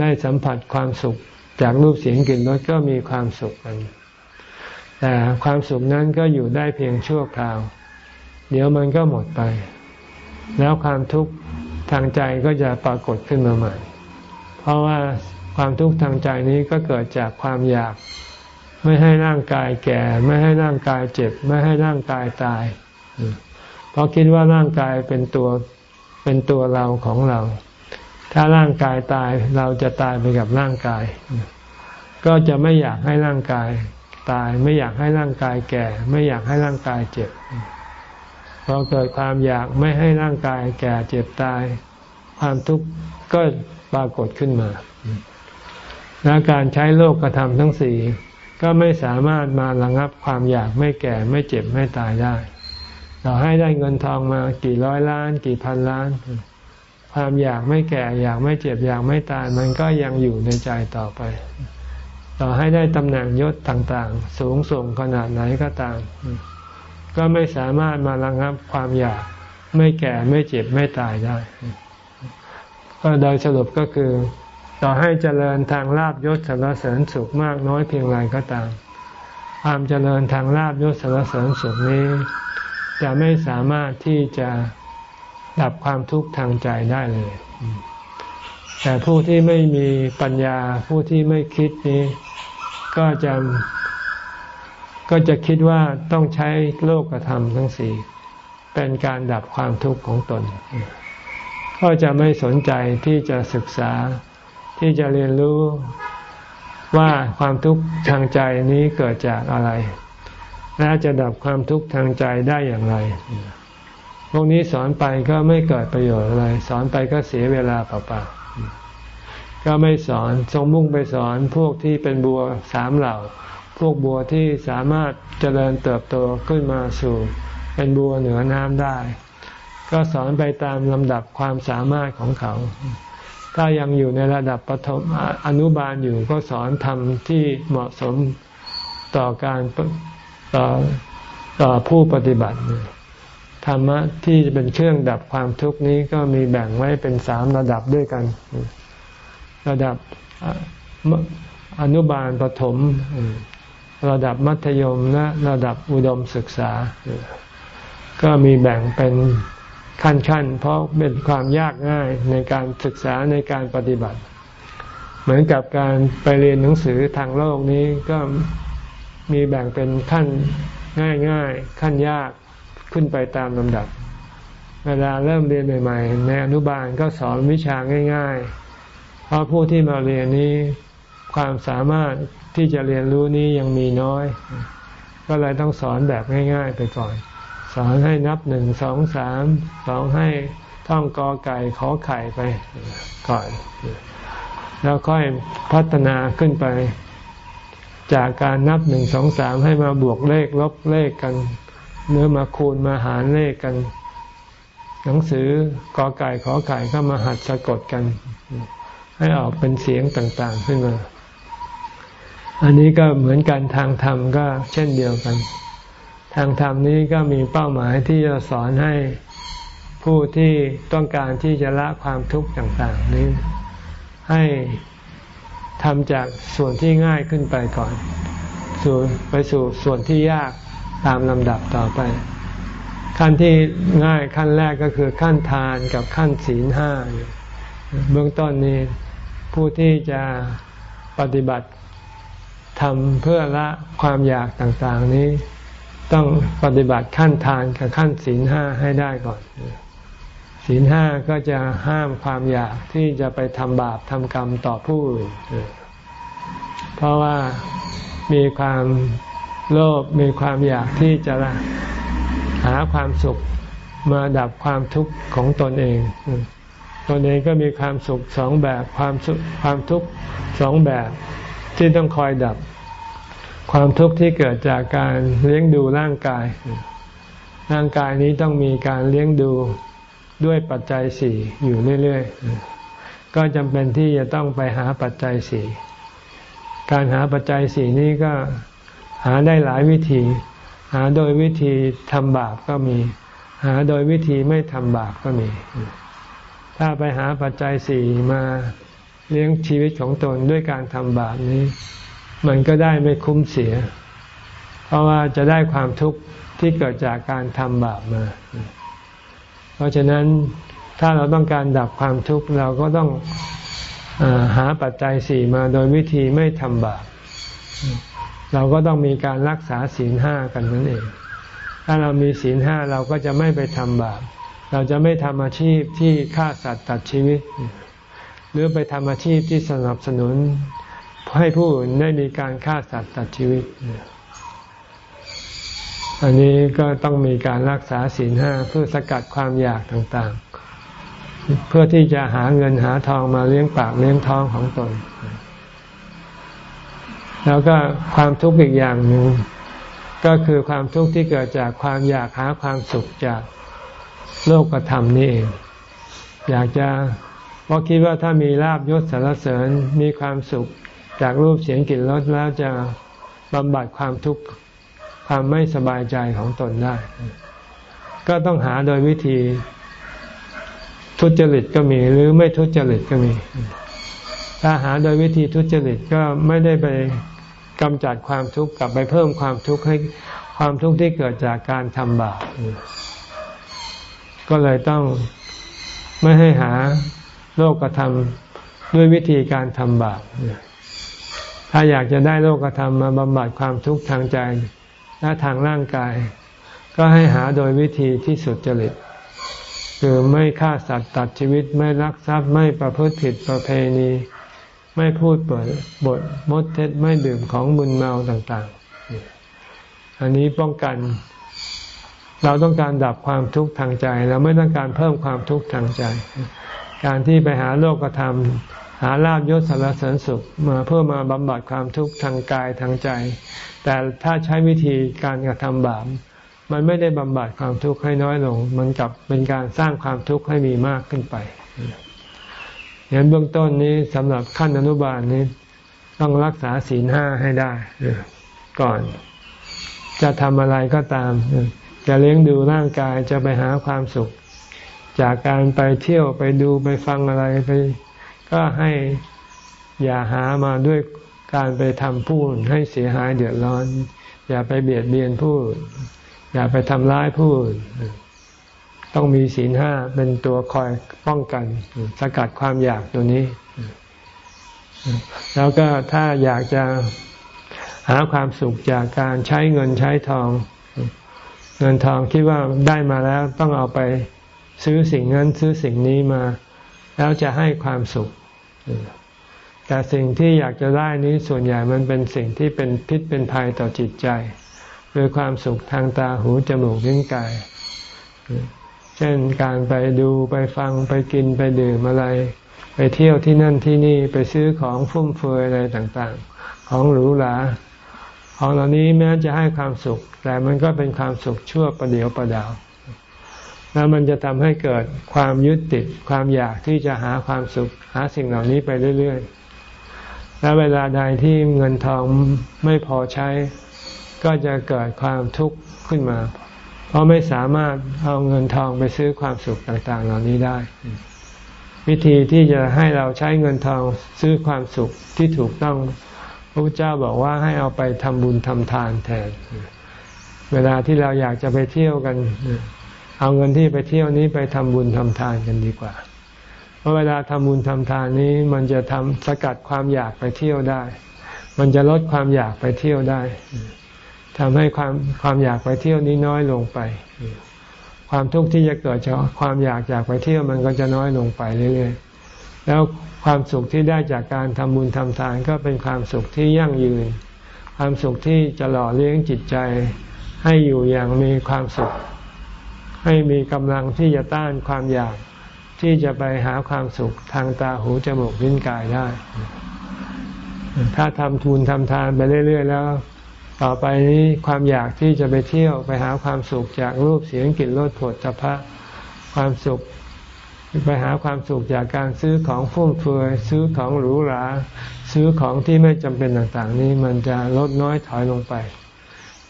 ได้สัมผัสความสุข จากรูปเสียงกลิ่นรสก็มีความสุขกัน แต่ความสุขนั้นก็อยู่ได้เพียงชั่วคราว เดี๋ยวมันก็หมดไป แล้วความทุกข์ทางใจก็จะปรากฏขึ้นมาใหม่ เพราะว่าความทุกข์ทางใจนี้ก็เกิดจากความอยาก ไม่ให้ร่างกายแก่ ไม่ให้ร่างกายเจ็บ ไม่ให้ร่างกายตาย เพราะคิดว่าร่างกายเป็นตัวเป็นตัวเราของเรา ถ้าร่างกายตายเราจะตายไปกับร่างกาย ก็จะไม่อยากให้ร่างกาย ตาย ไม่อยากให้ร่างกายแก่ ไม่อยากให้ร่างกายเจ็บพอเกิดความอยากไม่ให้ร่างกายแก่เจ็บตาย ความทุกข์ก็ปรากฏขึ้นมา และการใช้โลกกระทำทั้งสี่ก็ไม่สามารถมาระงับความอยากไม่แก่ไม่เจ็บไม่ตายได้ เราให้ได้เงินทองมากี่ร้อยล้าน กี่พันล้าน ความอยากไม่แก่อยากไม่เจ็บอยากไม่ตาย มันก็ยังอยู่ในใจต่อไป ต่อให้ได้ตำแหน่งยศต่างๆ สูงส่งขนาดไหนก็ตาม ก็ไม่สามารถมาระงับความอยากไม่แก่ไม่เจ็บไม่ตายได้ ก็โดยสรุปก็คือ ต่อให้เจริญทางลาบยศสารเสริญสุขมากน้อยเพียงไรก็ตาม ความเจริญทางลาบยศสารเสริญสุขนี้ จะไม่สามารถที่จะดับความทุกข์ทางใจได้เลย แต่ผู้ที่ไม่มีปัญญาผู้ที่ไม่คิดนี้ ก็จะก็จะคิดว่าต้องใช้โลกธรรมทั้งสี่เป็นการดับความทุกข์ของตน ก็จะไม่สนใจที่จะศึกษาที่จะเรียนรู้ว่าความทุกข์ทางใจนี้เกิดจากอะไร และจะดับความทุกข์ทางใจได้อย่างไร พวกนี้สอนไปก็ไม่เกิดประโยชน์อะไร สอนไปก็เสียเวลาเปล่าๆ ก็ไม่สอนทรงมุ่งไปสอนพวกที่เป็นบัวสามเหล่า พวกบัวที่สามารถเจริญเติบโตขึ้นมาสู่ เป็นบัวเหนือน้ำได้ ก็สอนไปตามลำดับความสามารถของเขา ถ้ายังอยู่ในระดับปฐมอนุบาลอยู่ก็สอนทำที่เหมาะสมต่อการต่อต่อผู้ปฏิบัติธรรมะที่จะเป็นเครื่องดับความทุกข์นี้ก็มีแบ่งไว้เป็นสามระดับด้วยกัน ระดับอนุบาลปฐมระดับมัธยมและระดับอุดมศึกษา ก็มีแบ่งเป็นขั้นๆ เพราะเป็นความยากง่ายในการศึกษาในการปฏิบัติ เหมือนกับการไปเรียนหนังสือทางโลกนี้ก็มีแบ่งเป็นขั้นง่ายๆ ขั้นยากขึ้นไปตามลำดับ เวลาเริ่มเรียนใหม่ๆ ในอนุบาลก็สอนวิชาง่าย ๆ เพราะผู้ที่มาเรียนนี้ความสามารถที่จะเรียนรู้นี้ยังมีน้อย ก็เลยต้องสอนแบบง่าย ๆ ไปก่อน สอนให้นับหนึ่งสองสามสองให้ท่องกอไก่ขอไข่ไปก่อน แล้วค่อยพัฒนาขึ้นไป จากการนับหนึ่งสองสามให้มาบวกเลขลบเลขกันเนื้อมาคูณมาหารเลขกัน หนังสือกอไก่ขอไข่ก็มาหัดสะกดกัน ให้ออกเป็นเสียงต่าง ๆ ขึ้นมา อันนี้ก็เหมือนกันทางธรรมก็เช่นเดียวกัน ทางธรรมนี้ก็มีเป้าหมายที่จะสอนให้ผู้ที่ต้องการที่จะละความทุกข์ต่าง ๆ นี้ ให้ทำจากส่วนที่ง่ายขึ้นไปก่อนสู่ไปสู่ส่วนที่ยากตามลำดับต่อไป ขั้นที่ง่ายขั้นแรกก็คือขั้นทานกับขั้นศีลห้าเบื้องต้นนี้ ผู้ที่จะปฏิบัติทำเพื่อละความอยากต่างๆนี้ ต้องปฏิบัติขั้นทานกับขั้นศีลห้าให้ได้ก่อน ศีลห้าก็จะห้ามความอยากที่จะไปทำบาปทำกรรมต่อผู้อื่นเพราะว่ามีความโลภมีความอยากที่จะหาความสุขมาดับความทุกข์ของตนเอง ตนเองก็มีความสุขสองแบบความสุขความทุกข์สองแบบที่ต้องคอยดับ ความทุกข์ที่เกิดจากการเลี้ยงดูร่างกาย ร่างกายนี้ต้องมีการเลี้ยงดูด้วยปัจจัยสี่อยู่เรื่อยๆ ก็จำเป็นที่จะต้องไปหาปัจจัยสี่การหาปัจจัยสี่นี้ก็หาได้หลายวิธี หาโดยวิธีทำบาปก็มี หาโดยวิธีไม่ทำบาปก็มี ถ้าไปหาปัจจัยสี่มาเลี้ยงชีวิตของตนด้วยการทำบาปนี้ มันก็ได้ไม่คุ้มเสีย เพราะว่าจะได้ความทุกข์ที่เกิดจากการทำบาปมา เพราะฉะนั้นถ้าเราต้องการดับความทุกข์เราก็ต้องอหาปัจจัยสี่มาโดยวิธีไม่ทำบาปเราก็ต้องมีการรักษาศีลห้ากันนั่นเอง ถ้าเรามีศีลห้าเราก็จะไม่ไปทำบาป เราจะไม่ทำอาชีพที่ฆ่าสัตว์ตัดชีวิต หรือไปทำอาชีพที่สนับสนุนให้ผู้อื่นได้มีการฆ่าสัตว์ตัดชีวิต อันนี้ก็ต้องมีการรักษาศีลห้าเพื่อสกัดความอยากต่างๆ เพื่อที่จะหาเงินหาทองมาเลี้ยงปากเลี้ยงท้องของตน แล้วก็ความทุกข์อีกอย่างหนึ่งก็คือความทุกข์ที่เกิดจากความอยากหาความสุขจาก โลกธรรมนี่เอง อยากจะเพราะคิดว่าถ้ามีลาบยศสารเสริญมีความสุขจากรูปเสียงกลิ่นรสแล้วจะบำบัดความทุกข์ความไม่สบายใจของตนได้ ก็ต้องหาโดยวิธี ทุจริตก็มีหรือไม่ทุจริตก็มี ถ้าหาโดยวิธีทุจริตก็ไม่ได้ไปกำจัดความทุกข์กลับไปเพิ่มความทุกข์ให้ความทุกข์ที่เกิดจากการทำบาป ก็เลยต้องไม่ให้หาโลกธรรมด้วยวิธีการทำบาปถ้าอยากจะได้โลกธรรมมาบำบัดความทุกข์ทางใจและทางร่างกาย ก็ให้หาโดยวิธีที่สุดจริตคือไม่ฆ่าสัตว์ตัดชีวิตไม่ลักทรัพย์ไม่ประพฤติผิดประเพณี ไม่พูดเปิดบทมดเท็จไม่ดื่มของมึนเมาต่าง ๆ อันนี้ป้องกัน เราต้องการดับความทุกข์ทางใจ เราไม่ต้องการเพิ่มความทุกข์ทางใจ การที่ไปหาโลกธรรม หาลาบยศสารเสริญสุขมาเพื่อมาบำบัดความทุกข์ทางกายทางใจ แต่ถ้าใช้วิธีการกระทำบาปมันไม่ได้บำบัดความทุกข์ให้น้อยลง มันกลับเป็นการสร้างความทุกข์ให้มีมากขึ้นไปเห็นเบื้องต้นนี้สำหรับขั้นอนุบาลนี้ ต้องรักษาศีลห้าให้ได้ก่อน จะทำอะไรก็ตาม จะเลี้ยงดูร่างกายจะไปหาความสุข จากการไปเที่ยวไปดูไปฟังอะไรไป ก็ให้อย่าหามาด้วยการไปทำผู้ให้เสียหายเดือดร้อน อย่าไปเบียดเบียนผู้ อย่าไปทำร้ายผู้ต้องมีศีลห้าเป็นตัวคอยป้องกัน สกัดความอยากตัวนี้ แล้วก็ถ้าอยากจะหาความสุขจากการใช้เงินใช้ทอง เงินทองคิดว่าได้มาแล้วต้องเอาไปซื้อสิ่งนั้นซื้อสิ่งนี้มา แล้วจะให้ความสุข แต่สิ่งที่อยากจะได้นี้ส่วนใหญ่มันเป็นสิ่งที่เป็นพิษเป็นภัยต่อจิตใจคือความสุขทางตาหูจมูกลิ้นกาย เช่นการไปดูไปฟังไปกินไปดื่มอะไร ไปเที่ยวที่นั่นที่นี่ไปซื้อของฟุ่มเฟือยอะไรต่างๆ ของหรูหรา ของเหล่านี้แม้จะให้ความสุข แต่มันก็เป็นความสุขชั่วประเดียวประดาวแล้วมันจะทำให้เกิดความยึดติดความอยากที่จะหาความสุข หาสิ่งเหล่านี้ไปเรื่อยๆ และเวลาใดที่เงินทองไม่พอใช้ ก็จะเกิดความทุกข์ขึ้นมา เพราะไม่สามารถเอาเงินทองไปซื้อความสุขต่างๆ เหล่านี้ได้ วิธีที่จะให้เราใช้เงินทองซื้อความสุขที่ถูกต้อง พระพุทธเจ้าบอกว่าให้เอาไปทำบุญทำทานแทน เวลาที่เราอยากจะไปเที่ยวกัน เอาเงินที่ไปเที่ยวนี้ไปทำบุญทำทานกันดีกว่า เพราะเวลาทำบุญทำทานนี้ มันจะทำสกัดความอยากไปเที่ยวได้ มันจะลดความอยากไปเที่ยวได้ทำให้ความความอยากไปเที่ยวนี้น้อยลงไป ความทุกข์ที่จะเกิดจากความอยากอยากไปเที่ยวมันก็จะน้อยลงไปเรื่อยๆ แล้วความสุขที่ได้จากการทำบุญทำทานก็เป็นความสุขที่ยั่งยืน ความสุขที่จะหล่อเลี้ยงจิตใจ ให้อยู่อย่างมีความสุข ให้มีกำลังที่จะต้านความอยากที่จะไปหาความสุขทางตาหูจมูกลิ้นกายได้ ถ้าทำทุนทำทานไปเรื่อย ๆ แล้ว ต่อไปนี้ความอยากที่จะไปเที่ยวไปหาความสุขจากรูปเสียงกลิ่นรสผลตภะความสุข ไปหาความสุขจากการซื้อของฟุ่มเฟือยซื้อของหรูหราซื้อของที่ไม่จำเป็นต่างๆ นี้มันจะลดน้อยถอยลงไป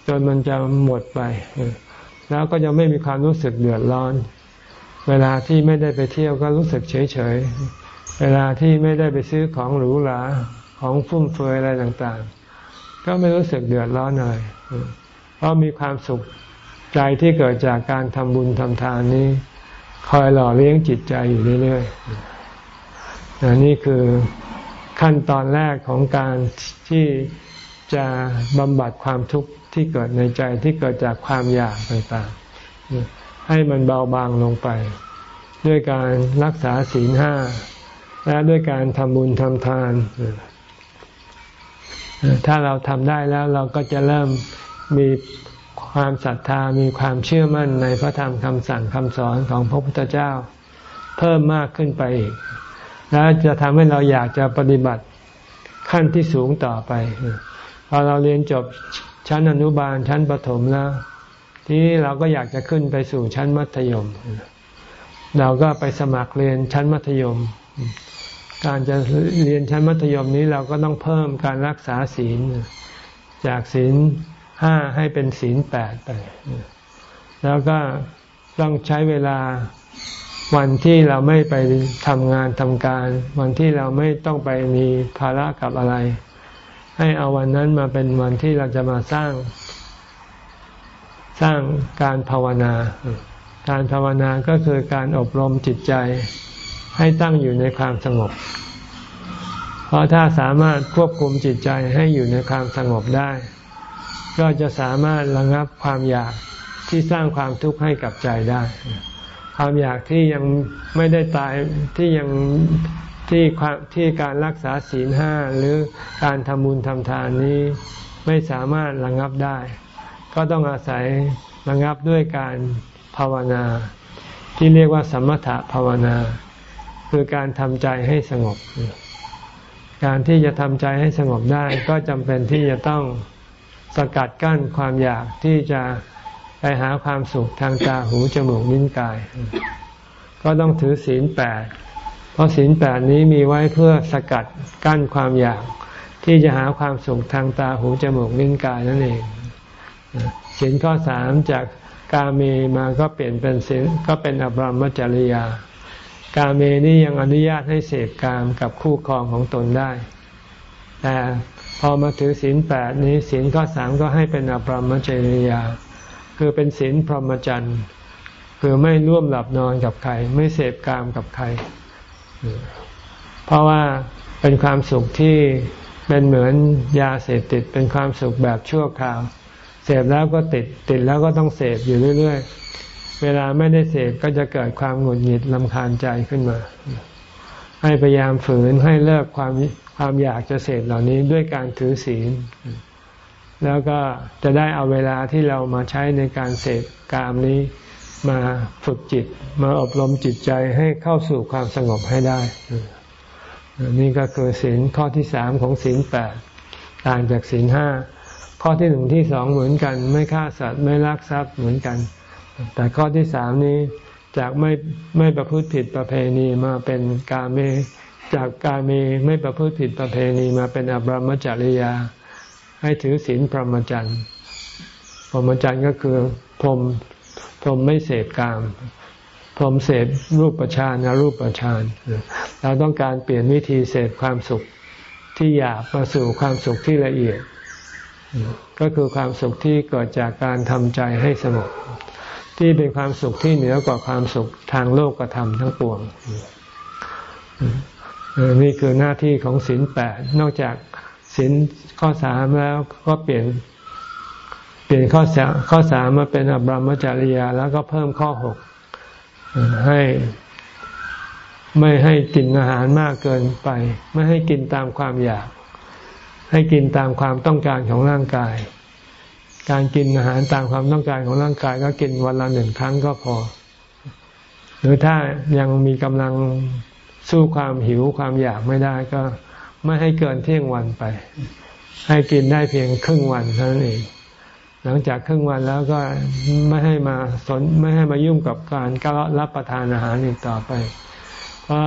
จนมันจะหมดไป แล้วก็จะไม่มีความรู้สึกเดือดร้อน เวลาที่ไม่ได้ไปเที่ยวก็รู้สึกเฉยๆ เวลาที่ไม่ได้ไปซื้อของหรูหราของฟุ่มเฟือยอะไรต่างๆ ก็ไม่รู้สึกเดือดร้อนเลยเพราะมีความสุขใจที่เกิดจากการทำบุญทำทานนี้ คอยหล่อเลี้ยงจิตใจอยู่เรื่อยๆนนี่คือขั้นตอนแรกของการที่จะบำบัดความทุกข์ที่เกิดในใจที่เกิดจากความอยากต่างๆ ให้มันเบาบางลงไป ด้วยการรักษาศีลห้าและด้วยการทำบุญทำทาน ถ้าเราทำได้แล้วเราก็จะเริ่มมี ความศรัทธามีความเชื่อมั่นในพระธรรมคำสั่งคำสอนของพระพุทธเจ้า เพิ่มมากขึ้นไปอีก แล้วจะทำให้เราอยากจะปฏิบัติขั้นที่สูงต่อไปพอเราเรียนจบชั้นอนุบาลชั้นประถมแล้ว ทีนี้เราก็อยากจะขึ้นไปสู่ชั้นมัธยม เราก็ไปสมัครเรียนชั้นมัธยม การจะเรียนชั้นมัธยมนี้เราก็ต้องเพิ่มการรักษาศีล จากศีล ห้าให้เป็นศีลแปดไป แล้วก็ต้องใช้เวลาวันที่เราไม่ไปทำงานทำการ วันที่เราไม่ต้องไปมีภาระกับอะไร ให้เอาวันนั้นมาเป็นวันที่เราจะมาสร้าง สร้างการภาวนา การภาวนาก็คือการอบรมจิตใจ ให้ตั้งอยู่ในความสงบ เพราะถ้าสามารถควบคุมจิตใจให้อยู่ในความสงบได้ ก็จะสามารถระงับความอยากที่สร้างความทุกข์ให้กับใจได้ ความอยากที่ยังไม่ได้ตายที่ยังที่ที่การรักษาศีลห้าหรือการทำบุญทำทานนี้ไม่สามารถระงับได้ ก็ต้องอาศัยระงับด้วยการภาวนา ที่เรียกว่าสมถะภาวนา คือการทำใจให้สงบ การที่จะทำใจให้สงบได้ ก็จำเป็นที่จะต้อง สกัดกั้นความอยากที่จะไปหาความสุขทางตาหูจมูกลิ้นกาย ก็ต้องถือศีลแปดเพราะศีลแปดนี้มีไว้เพื่อสกัดกั้นความอยากที่จะหาความสุขทางตาหูจมูกลิ้นกายนั่นเองศีลข้อสามจากกาเมมาก็เปลี่ยนเป็นศีลก็เป็นอบรมจริยา กาเมนี่ยังอนุญาตให้เสพกามกับคู่ครองของตนได้ แต่ พอมาถือศีลแปดนี้ศีลข้อสามก็ให้เป็นอบรมจริยา คือเป็นศีลพรหมจรรย์คือไม่ร่วมหลับนอนกับใคร ไม่เสพกามกับใคร เพราะว่าเป็นความสุขที่เป็นเหมือนยาเสพติดเป็นความสุขแบบชั่วคราว เสพแล้วก็ติดติดแล้วก็ต้องเสพอยู่เรื่อย ๆ เวลาไม่ได้เสพก็จะเกิดความหงุดหงิดลำคาญใจขึ้นมา ให้พยายามฝืนให้เลิกความ ความอยากจะเสพเหล่านี้ด้วยการถือศีล แล้วก็จะได้เอาเวลาที่เรามาใช้ในการเสพกามนี้มาฝึกจิต มาอบรมจิตใจให้เข้าสู่ความสงบให้ได้ นี่ก็คือศีลข้อที่สามของศีลแปดต่างจากศีลห้าข้อที่หนึ่งที่สองเหมือนกัน ไม่ฆ่าสัตว์ไม่ลักทรัพย์เหมือนกัน แต่ข้อที่สามนี้จากไม่ไม่ประพฤติผิดประเพณีมาเป็นกาเม จากกาเมไม่ประพฤติผิดประเพณีมาเป็นอบรมจริยา ให้ถือศีลพรหมจรรย์พรหมจรรย์ก็คือพรหมพรหมไม่เสพกาม พรหมเสพรูปประชานรูปประชานเราต้องการเปลี่ยนวิธีเสพความสุขที่อยากมาสู่ความสุขที่ละเอียด ก็คือความสุขที่เกิดจากการทำใจให้สงบที่เป็นความสุขที่เหนือกว่าความสุขทางโลกธรรมทั้งปวง นี่คือหน้าที่ของศีลแปดนอกจากศีลข้อสามแล้วก็เปลี่ยน เปลี่ยนข้อสามข้อสามมาเป็นอบรมจริยา แล้วก็เพิ่มข้อหกให้ไม่ให้กินอาหารมากเกินไป ไม่ให้กินตามความอยาก ให้กินตามความต้องการของร่างกาย การกินอาหารตามความต้องการของร่างกาย ก็กินวันละหนึ่งครั้งก็พอ หรือถ้ายังมีกำลัง สู้ความหิวความอยากไม่ได้ก็ไม่ให้เกินเที่ยงวันไป ให้กินได้เพียงครึ่งวันเท่านั้นเองหลังจากครึ่งวันแล้วก็ไม่ให้มาสนไม่ให้มายุ่งกับการกรับประทานอาหารอีกต่อไป เพราะ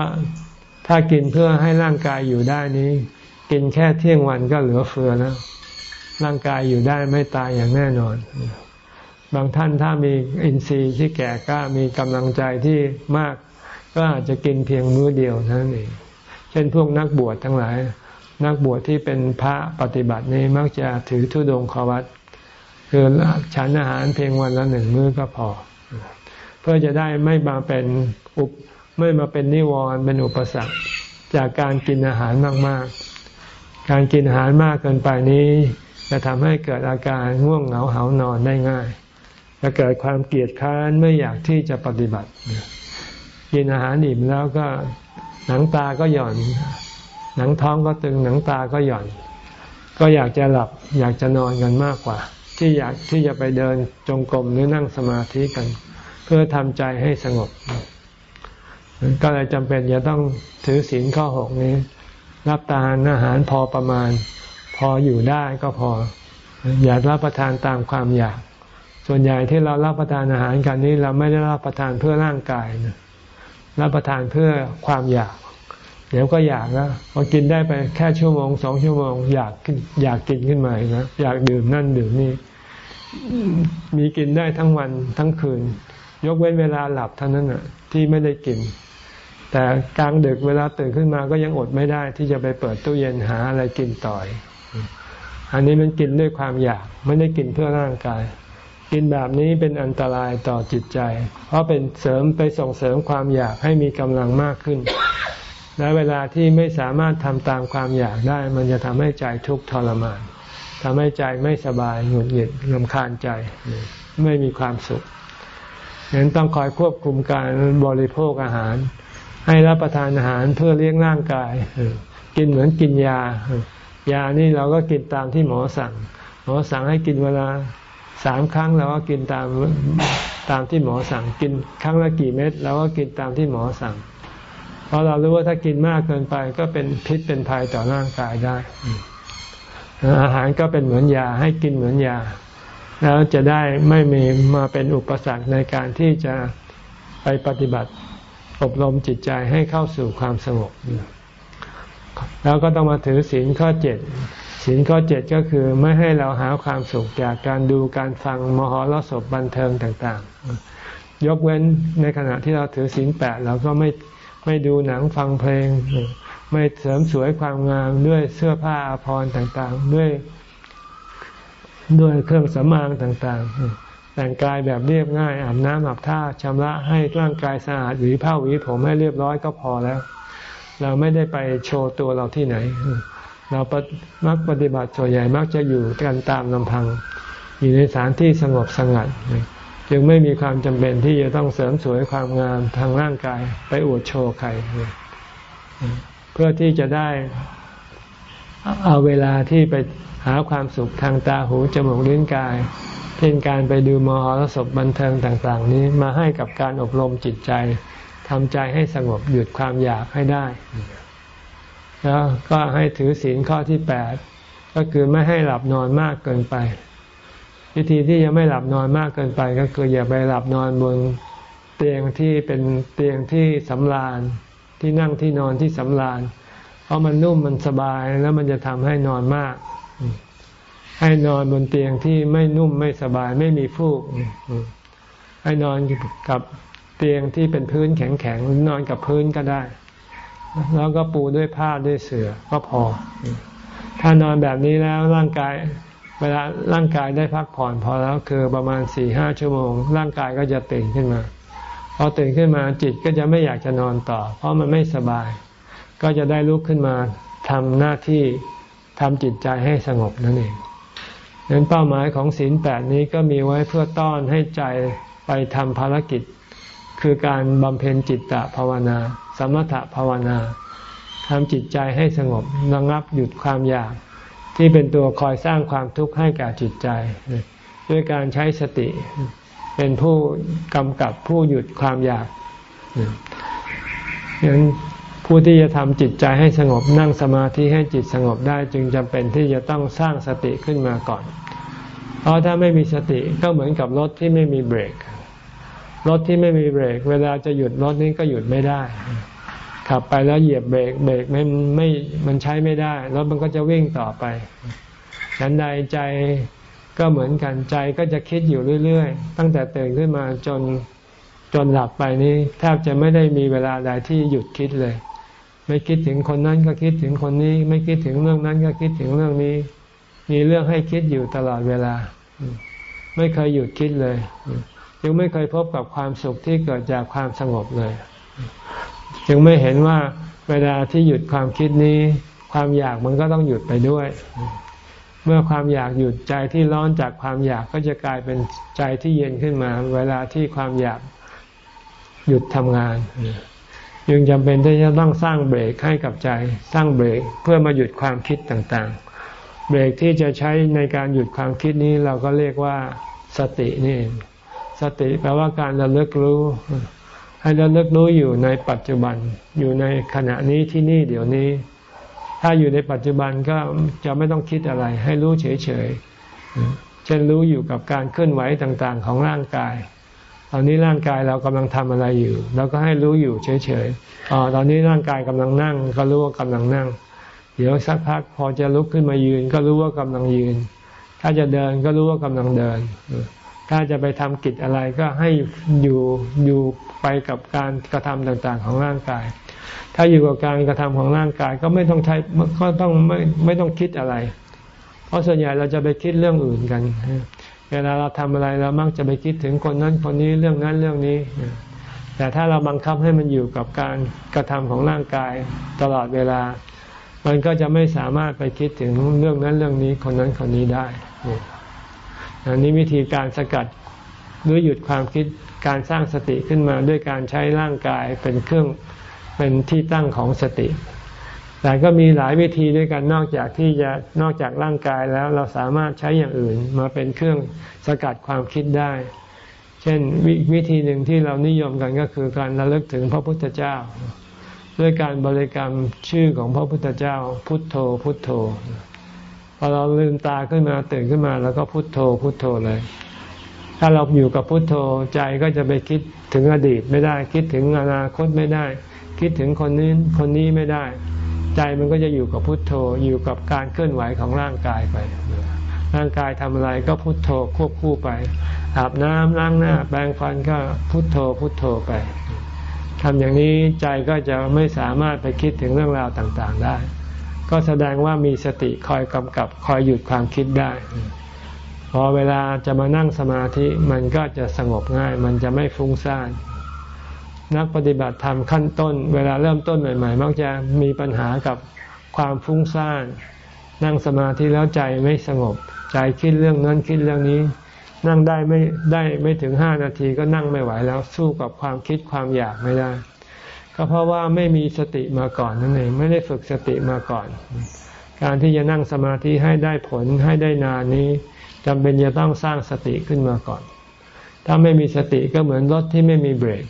ถ้ากินเพื่อให้ร่างกายอยู่ได้นี้ กินแค่เที่ยงวันก็เหลือเฟือแล้ว ร่างกายอยู่ได้ไม่ตายอย่างแน่นอน บางท่านถ้ามีอินทรีย์ที่แก่กล้ามีกำลังใจที่มาก ก็อาจจะกินเพียงมื้อเดียวเท่านั้นเองเช่นพวกนักบวชทั้งหลาย นักบวชที่เป็นพระปฏิบัตินี้มักจะถือธุดงควัตคือฉันอาหารเพียงวันละหนึ่งมื้อก็พอ เพื่อจะได้ไม่มาเป็นอุปไม่มาเป็นนิวรณ์เป็นอุปสรรคจากการกินอาหารมากๆ การกินอาหารมากเกินไปนี้ จะทำให้เกิดอาการง่วงเหงาเหานอนได้ง่าย จะเกิดความเกลียดค้านไม่อยากที่จะปฏิบัติ กินอาหารอิ่มแล้วก็หนังตาก็หย่อน หนังท้องก็ตึงหนังตาก็หย่อน ก็อยากจะหลับอยากจะนอนกันมากกว่า ที่อยากที่จะไปเดินจงกรมหรือนั่งสมาธิกัน เพื่อทำใจให้สงบ ก็เลยจำเป็นจะต้องถือศีลข้อหกนี้ รับทานอาหารพอประมาณ พออยู่ได้ก็พอ อย่ารับประทานตามความอยาก ส่วนใหญ่ที่เรารับประทานอาหารกันนี้ เราไม่ได้รับประทานเพื่อร่างกายนะ รับประทานเพื่อความอยาก เดี๋ยวก็อยากแล้วพอกินได้ไปแค่ชั่วโมงสองชั่วโมง อยากอยากกินขึ้นมาอีกนะอยากดื่มนั่นดื่มนี่มีกินได้ทั้งวันทั้งคืน ยกเว้นเวลาหลับเท่านั้นอะ ที่ไม่ได้กิน แต่กลางดึกเวลาตื่นขึ้นมาก็ยังอดไม่ได้ที่จะไปเปิดตู้เย็นหาอะไรกินต่อย อันนี้มันกินด้วยความอยาก ไม่ได้กินเพื่อร่างกาย กินแบบนี้เป็นอันตรายต่อจิตใจ เพราะเป็นเสริมไปส่งเสริมความอยากให้มีกำลังมากขึ้น และเวลาที่ไม่สามารถทำตามความอยากได้ มันจะทำให้ใจทุกข์ทรมานทำให้ใจไม่สบายหงุดหงิดลำคาญใจ ไม่มีความสุขฉะนั้นต้องคอยควบคุมการบริโภคอาหาร ให้รับประทานอาหารเพื่อเลี้ยงร่างกาย กินเหมือนกินยา ยานี่เราก็กินตามที่หมอสั่ง หมอสั่งให้กินเวลา สามครั้งเราก็กินตามตามที่หมอสั่งกินครั้งละกี่เม็ดเราก็กินตามที่หมอสั่ง เพราะเรารู้ว่าถ้ากินมากเกินไปก็เป็นพิษเป็นภัยต่อร่างกายได้ อาหารก็เป็นเหมือนยาให้กินเหมือนยา แล้วจะได้ไม่มีมาเป็นอุปสรรคในการที่จะไปปฏิบัติอบรมจิตใจให้เข้าสู่ความสงบแล้วก็ต้องมาถือศีลข้อเจ็ด ศีลข้อเจ็ดก็คือไม่ให้เราหาความสุขจากการดูการฟังมหรสพบันเทิงต่างๆ ยกเว้นในขณะที่เราถือศีลแปดเราก็ไม่ไม่ดูหนังฟังเพลง ไม่เสริมสวยความงามด้วยเสื้อผ้าอาภรณ์ต่างๆ ด้วยด้วยเครื่องสำอางต่างๆ แต่งกายแบบเรียบง่ายอาบน้ำอาบท่าชำระให้ร่างกายสะอาดหวีผ้าหวีผมให้เรียบร้อยก็พอแล้ว เราไม่ได้ไปโชว์ตัวเราที่ไหน เรามักปฏิบัติส่วนใหญ่มักจะอยู่กันตามลำพัง อยู่ในสถานที่สงบสงัด จึงไม่มีความจำเป็นที่จะต้องเสริมสวยความงามทางร่างกายไปอวดโชว์ใคร เพื่อที่จะได้เอาเวลาที่ไปหาความสุขทางตาหูจมูกลิ้นกาย เช่นการไปดูมหรสพบันเทิงต่าง ๆ นี้มาให้กับการอบรมจิตใจทำใจให้สงบหยุดความอยากให้ได้ แล้วก็ให้ถือศีลข้อที่แปดก็คือไม่ให้หลับนอนมากเกินไป วิธีที่จะไม่หลับนอนมากเกินไป ก็คืออย่าไปหลับนอนบนเตียงที่เป็นเตียงที่สำราญที่นั่งที่นอนที่สำราญ เพราะมันนุ่มมันสบายแล้วมันจะทำให้นอนมาก ให้นอนบนเตียงที่ไม่นุ่มไม่สบายไม่มีฟูก ให้นอนกับเตียงที่เป็นพื้นแข็งๆนอนกับพื้นก็ได้ แล้วก็ปูด้วยผ้าด้วยเสือ่อก็พอ ถ้านอนแบบนี้แล้วร่างกายเวลาร่างกายได้พักผ่อนพอแล้วคือประมาณสี่ห้าชั่วโมง ร่างกายก็จะตื่นขึ้นมา พอตื่นขึ้นมาจิตก็จะไม่อยากจะนอนต่อ เพราะมันไม่สบาย ก็จะได้ลุกขึ้นมาทำหน้าที่ทำจิตใจให้สงบนั่นเองดังนั้นเป้าหมายของศีลแปดนี้ก็มีไว้เพื่อต้อนให้ใจไปทำภารกิจ คือการบำเพ็ญจิตตภาวนา สมถภาวนาทำจิตใจให้สงบระงับหยุดความอยาก ที่เป็นตัวคอยสร้างความทุกข์ให้แกับจิตใจ ด้วยการใช้สติ เป็นผู้กำกับผู้หยุดความอยากดังนั้นผู้ที่จะทำจิตใจให้สงบนั่งสมาธิให้จิตสงบได้จึงจำเป็นที่จะต้องสร้างสติขึ้นมาก่อน เพราะถ้าไม่มีสติก็เหมือนกับรถที่ไม่มีเบรก รถที่ไม่มีเบรก เวลาจะหยุดรถนี้ก็หยุดไม่ได้ ขับไปแล้วเหยียบเบรกเบรกไม่ไม่มันใช้ไม่ได้รถมันก็จะวิ่งต่อไปฉันใดใจก็เหมือนกันใจก็จะคิดอยู่เรื่อย ๆ ตั้งแต่ตื่นขึ้นมาจนจนหลับไปนี้แทบจะไม่ได้มีเวลาใดที่หยุดคิดเลย ไม่คิดถึงคนนั้นก็คิดถึงคนนี้ ไม่คิดถึงเรื่องนั้นก็คิดถึงเรื่องนี้ มีเรื่องให้คิดอยู่ตลอดเวลา ไม่เคยหยุดคิดเลย ยังไม่เคยพบกับความสุขที่เกิดจากความสงบเลย จึงไม่เห็นว่าเวลาที่หยุดความคิดนี้ ความอยากมันก็ต้องหยุดไปด้วย เมื่อความอยากหยุดใจที่ร้อนจากความอยากก็จะกลายเป็นใจที่เย็นขึ้นมา เวลาที่ความอยากหยุดทำงานยังจำเป็นที่จะต้องสร้างเบรกให้กับใจ สร้างเบรกเพื่อมาหยุดความคิดต่างๆ เบรกที่จะใช้ในการหยุดความคิดนี้เราก็เรียกว่าสตินี่ สติแปลว่าการระลึกรู้ ให้ราเลิกรู้อยู่ในปัจจุบัน อยู่ในขณะนี้ที่นี่เดี๋ยวนี้ ถ้าอยู่ในปัจจุบันก็จะไม่ต้องคิดอะไร ให้รู้เฉยๆเช่นรู้อยู่กับการเคลื่อนไหวต่างๆ ของร่างกายตอนนี้ร่างกายเรากำลังทำอะไรอยู่เราก็ให้รู้อยู่เฉยๆอ๋อตอนนี้ร่างกายกำลังนั่ง ก็รู้ว่ากำลังนั่ง เดี๋ยวสักพักพอจะลุกขึ้นมายืน ก็รู้ว่ากำลังยืน ถ้าจะเดินก็รู้ว่ากำลังเดิน ถ้าจะไปทำกิจอะไรก็ให้อยู่อยู่ไปกับการกระทำต่างๆของร่างกาย ถ้าอยู่กับการกระทำของร่างกายก็ไม่ต้องใช้ก็ต้องไม่ไม่ต้องคิดอะไร เพราะส่วนใหญ่เราจะไปคิดเรื่องอื่นกัน เวลาเราทำอะไรเรามักจะไปคิดถึงคนนั้นคนนี้เรื่องนั้นเรื่องนี้ แต่ถ้าเราบังคับให้มันอยู่กับการกระทำของร่างกายตลอดเวลา มันก็จะไม่สามารถไปคิดถึงเรื่องนั้นเรื่องนี้คนนั้นคนนี้ได้ อันนี้วิธีการสกัดหรือหยุดความคิดการสร้างสติขึ้นมาด้วยการใช้ร่างกายเป็นเครื่องเป็นที่ตั้งของสติ แต่ก็มีหลายวิธีด้วยกันนอกจากที่จะนอกจากร่างกายแล้วเราสามารถใช้อย่างอื่นมาเป็นเครื่องสกัดความคิดได้ เช่นววิธีหนึ่งที่เรานิยมกันก็คือการระลึกถึงพระพุทธเจ้า ด้วยการบริกรรมชื่อของพระพุทธเจ้า พุทโธพุทโธ อเราลืมตาขึ้นมาตื่นขึ้นมาแล้วก็พุโทโธพุโทโธเลย ถ้าเราอยู่กับพุโทโธใจก็จะไปคิดถึงอดีตไม่ได้ คิดถึงอนาคตไม่ได้ คิดถึงคนนี้คนนี้ไม่ได้ ใจมันก็จะอยู่กับพุโทโธอยู่กับการเคลื่อนไหวของร่างกายไปร่างกายทำอะไรก็พุโทโธควบคู่ไป อาบน้ำล้างหน้าแปรงฟันก็พุโทโธพุโทโธไปทำอย่างนี้ใจก็จะไม่สามารถไปคิดถึงเรื่องราวต่างๆได้ ก็แสดงว่ามีสติคอยกำกับคอยหยุดความคิดได้ พอเวลาจะมานั่งสมาธิมันก็จะสงบง่าย มันจะไม่ฟุ้งซ่านนักปฏิบัติธรรมขั้นต้น เวลาเริ่มต้นใหม่ๆ มักจะมีปัญหากับความฟุ้งซ่านนั่งสมาธิแล้วใจไม่สงบ ใจคิดเรื่องนั้นคิดเรื่องนี้ นั่งได้ไม่ได้ไม่ถึงห้านาทีก็นั่งไม่ไหวแล้วสู้กับความคิดความอยากไม่ได้ ก็เพราะว่าไม่มีสติมาก่อนนั่นเองไม่ได้ฝึกสติมาก่อน การที่จะนั่งสมาธิให้ได้ผลให้ได้นานนี้จำเป็นจะต้องสร้างสติขึ้นมาก่อน ถ้าไม่มีสติก็เหมือนรถที่ไม่มีเบรก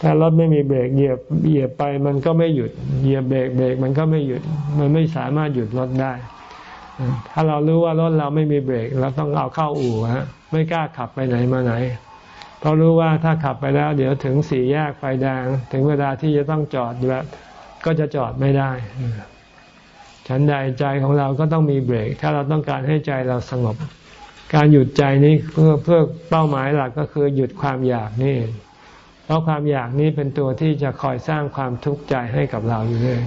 ถ้ารถไม่มีเบรกเหยียบเหยียบไปมันก็ไม่หยุด เหยียบเบรกเบรกมันก็ไม่หยุด มันไม่สามารถหยุดรถได้ ถ้าเรารู้ว่ารถเราไม่มีเบรกเราต้องเอาเข้าอู่ฮะไม่กล้าขับไปไหนมาไหน เพราะรู้ว่าถ้าขับไปแล้ว เดี๋ยวถึงสี่แยกไฟแดง ถึงเวลาที่จะต้องจอดแบบก็จะจอดไม่ได้ ฉันใดใจของเราก็ต้องมีเบรก ถ้าเราต้องการให้ใจเราสงบ การหยุดใจนี้เพื่อเพื่อเป้าหมายหลักก็คือหยุดความอยากนี่ เพราะความอยากนี้เป็นตัวที่จะคอยสร้างความทุกข์ใจให้กับเราอยู่เลย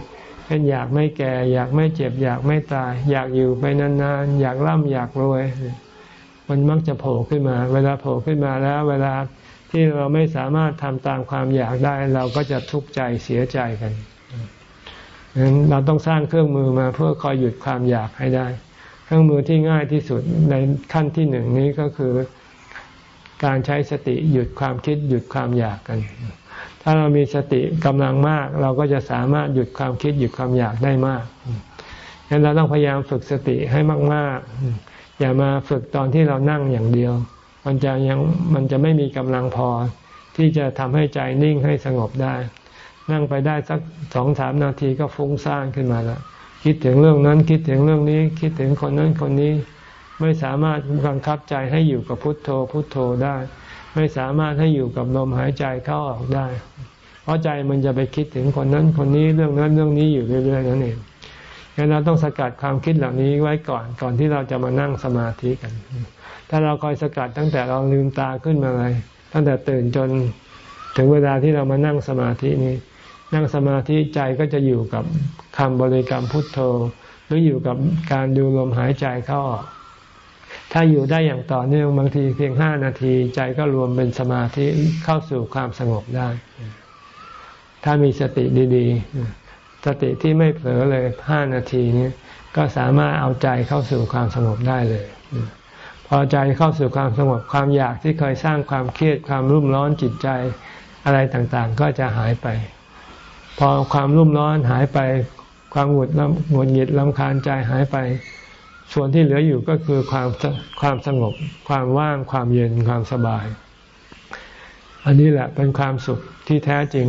เช่นอยากไม่แก่ อยากไม่เจ็บ อยากไม่ตาย อยากอยู่ไปนานๆ อยากร่ำอยากรวย มันมักจะโผล่ขึ้นมา เวลาโผล่ขึ้นมาแล้ว เวลาที่เราไม่สามารถทำตามความอยากได้ เราก็จะทุกข์ใจเสียใจกันนั้นเราต้องสร้างเครื่องมือมาเพื่อคอยหยุดความอยากให้ได้ เครื่องมือที่ง่ายที่สุดในขั้นที่หนึ่งนี้ก็คือการใช้สติหยุดความคิดหยุดความอยากกัน ถ้าเรามีสติกำลังมาก เราก็จะสามารถหยุดความคิดหยุดความอยากได้มากดังนั้นเราต้องพยายามฝึกสติให้มาก ๆ อย่ามาฝึกตอนที่เรานั่งอย่างเดียว มันจะยังมันจะไม่มีกำลังพอ ที่จะทำให้ใจนิ่งให้สงบได้ นั่งไปได้สักสองสามนาทีก็ฟุ้งซ่านขึ้นมาแล้วคิดถึงเรื่องนั้นคิดถึงเรื่องนี้ คิดถึงคนนั้นคนนี้ ไม่สามารถบังคับใจให้อยู่กับพุทโธพุทโธได้ ไม่สามารถให้อยู่กับลมหายใจเข้าออกได้ เพราะใจมันจะไปคิดถึงคนนั้นคนนี้เรื่องนั้นเรื่องนี้อยู่เรื่อยๆนั่นเอง งั้นเราต้องสกัดความคิดเหล่านี้ไว้ก่อนก่อนที่เราจะมานั่งสมาธิกัน ถ้าเราคอยสกัดตั้งแต่เราลืมตาขึ้นมาเลยตั้งแต่ตื่นจนถึงเวลาที่เรามานั่งสมาธินี้ นั่งสมาธิใจก็จะอยู่กับคำบริกรรมพุทโธ หรืออยู่กับการดูลมหายใจเข้าออกถ้าอยู่ได้อย่างต่อเนื่องบางทีเพียงห้านาที ใจก็รวมเป็นสมาธิเข้าสู่ความสงบได้ ถ้ามีสติดี ๆ สติที่ไม่เผลอเลยห้านาทีนี้ก็สามารถเอาใจเข้าสู่ความสงบได้เลย พอใจเข้าสู่ความสงบความอยากที่เคยสร้างความเครียดความรุ่มร้อนจิตใจอะไรต่างๆ ก็จะหายไป พอความรุ่มร้อนหายไป ความหงุดหงุดหงิดลำคาญใจหายไป ส่วนที่เหลืออยู่ก็คือความความสงบ ความว่างความเย็นความสบาย อันนี้แหละเป็นความสุขที่แท้จริง